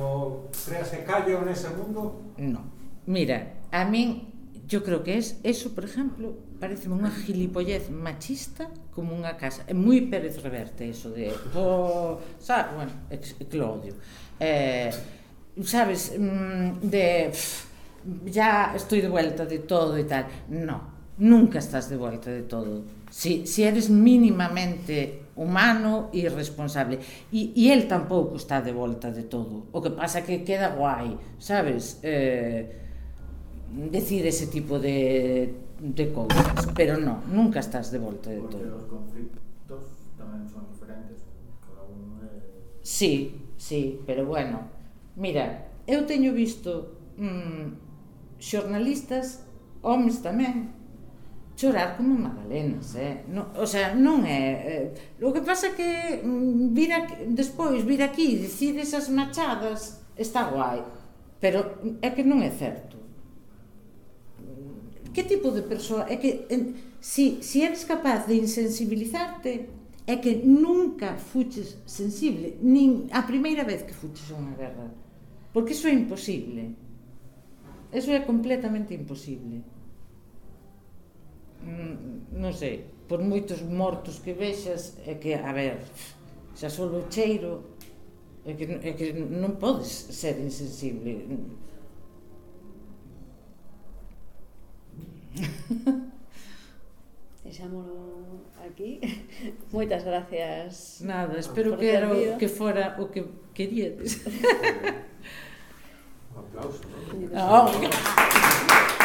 créase callo nese mundo No. Mira, a min yo creo que es eso, por ejemplo, parece unha gilipollez machista como unha casa. É moi Pérez Reverte eso de... Oh, sa, bueno, ex, Claudio. Eh, sabes, mm, de... Pff, ya estoy de vuelta de todo e tal. No, nunca estás de vuelta de todo. Si, si eres mínimamente humano e responsable. E, e el tampouco está de volta de todo. O que pasa que queda guai, sabes? Eh, decir ese tipo de de cousas, pero non, nunca estás de volta de todo. Porque os conflictos tamén son diferentes, cada un é... Sí, sí, pero bueno, mira, eu teño visto mm, xornalistas, homes tamén, chorar como magdalenas, eh? No, o sea, non é... Eh, o que pasa que mm, vir aquí, despois vir aquí e dicir esas machadas está guai, pero é que non é certo que tipo de persoa é que en, si, si eres capaz de insensibilizarte é que nunca fuches sensible nin a primeira vez que fuches a unha guerra porque iso é imposible. Eso é completamente imposible. Mm, non sei por moitos mortos que vexas é que, a ver xa só o cheiro é que, é que non podes ser insensible. Deixámolo aquí. Moitas gracias. Nada, espero que era o que fora o que queríades. Un aplauso, non? Oh. Ah,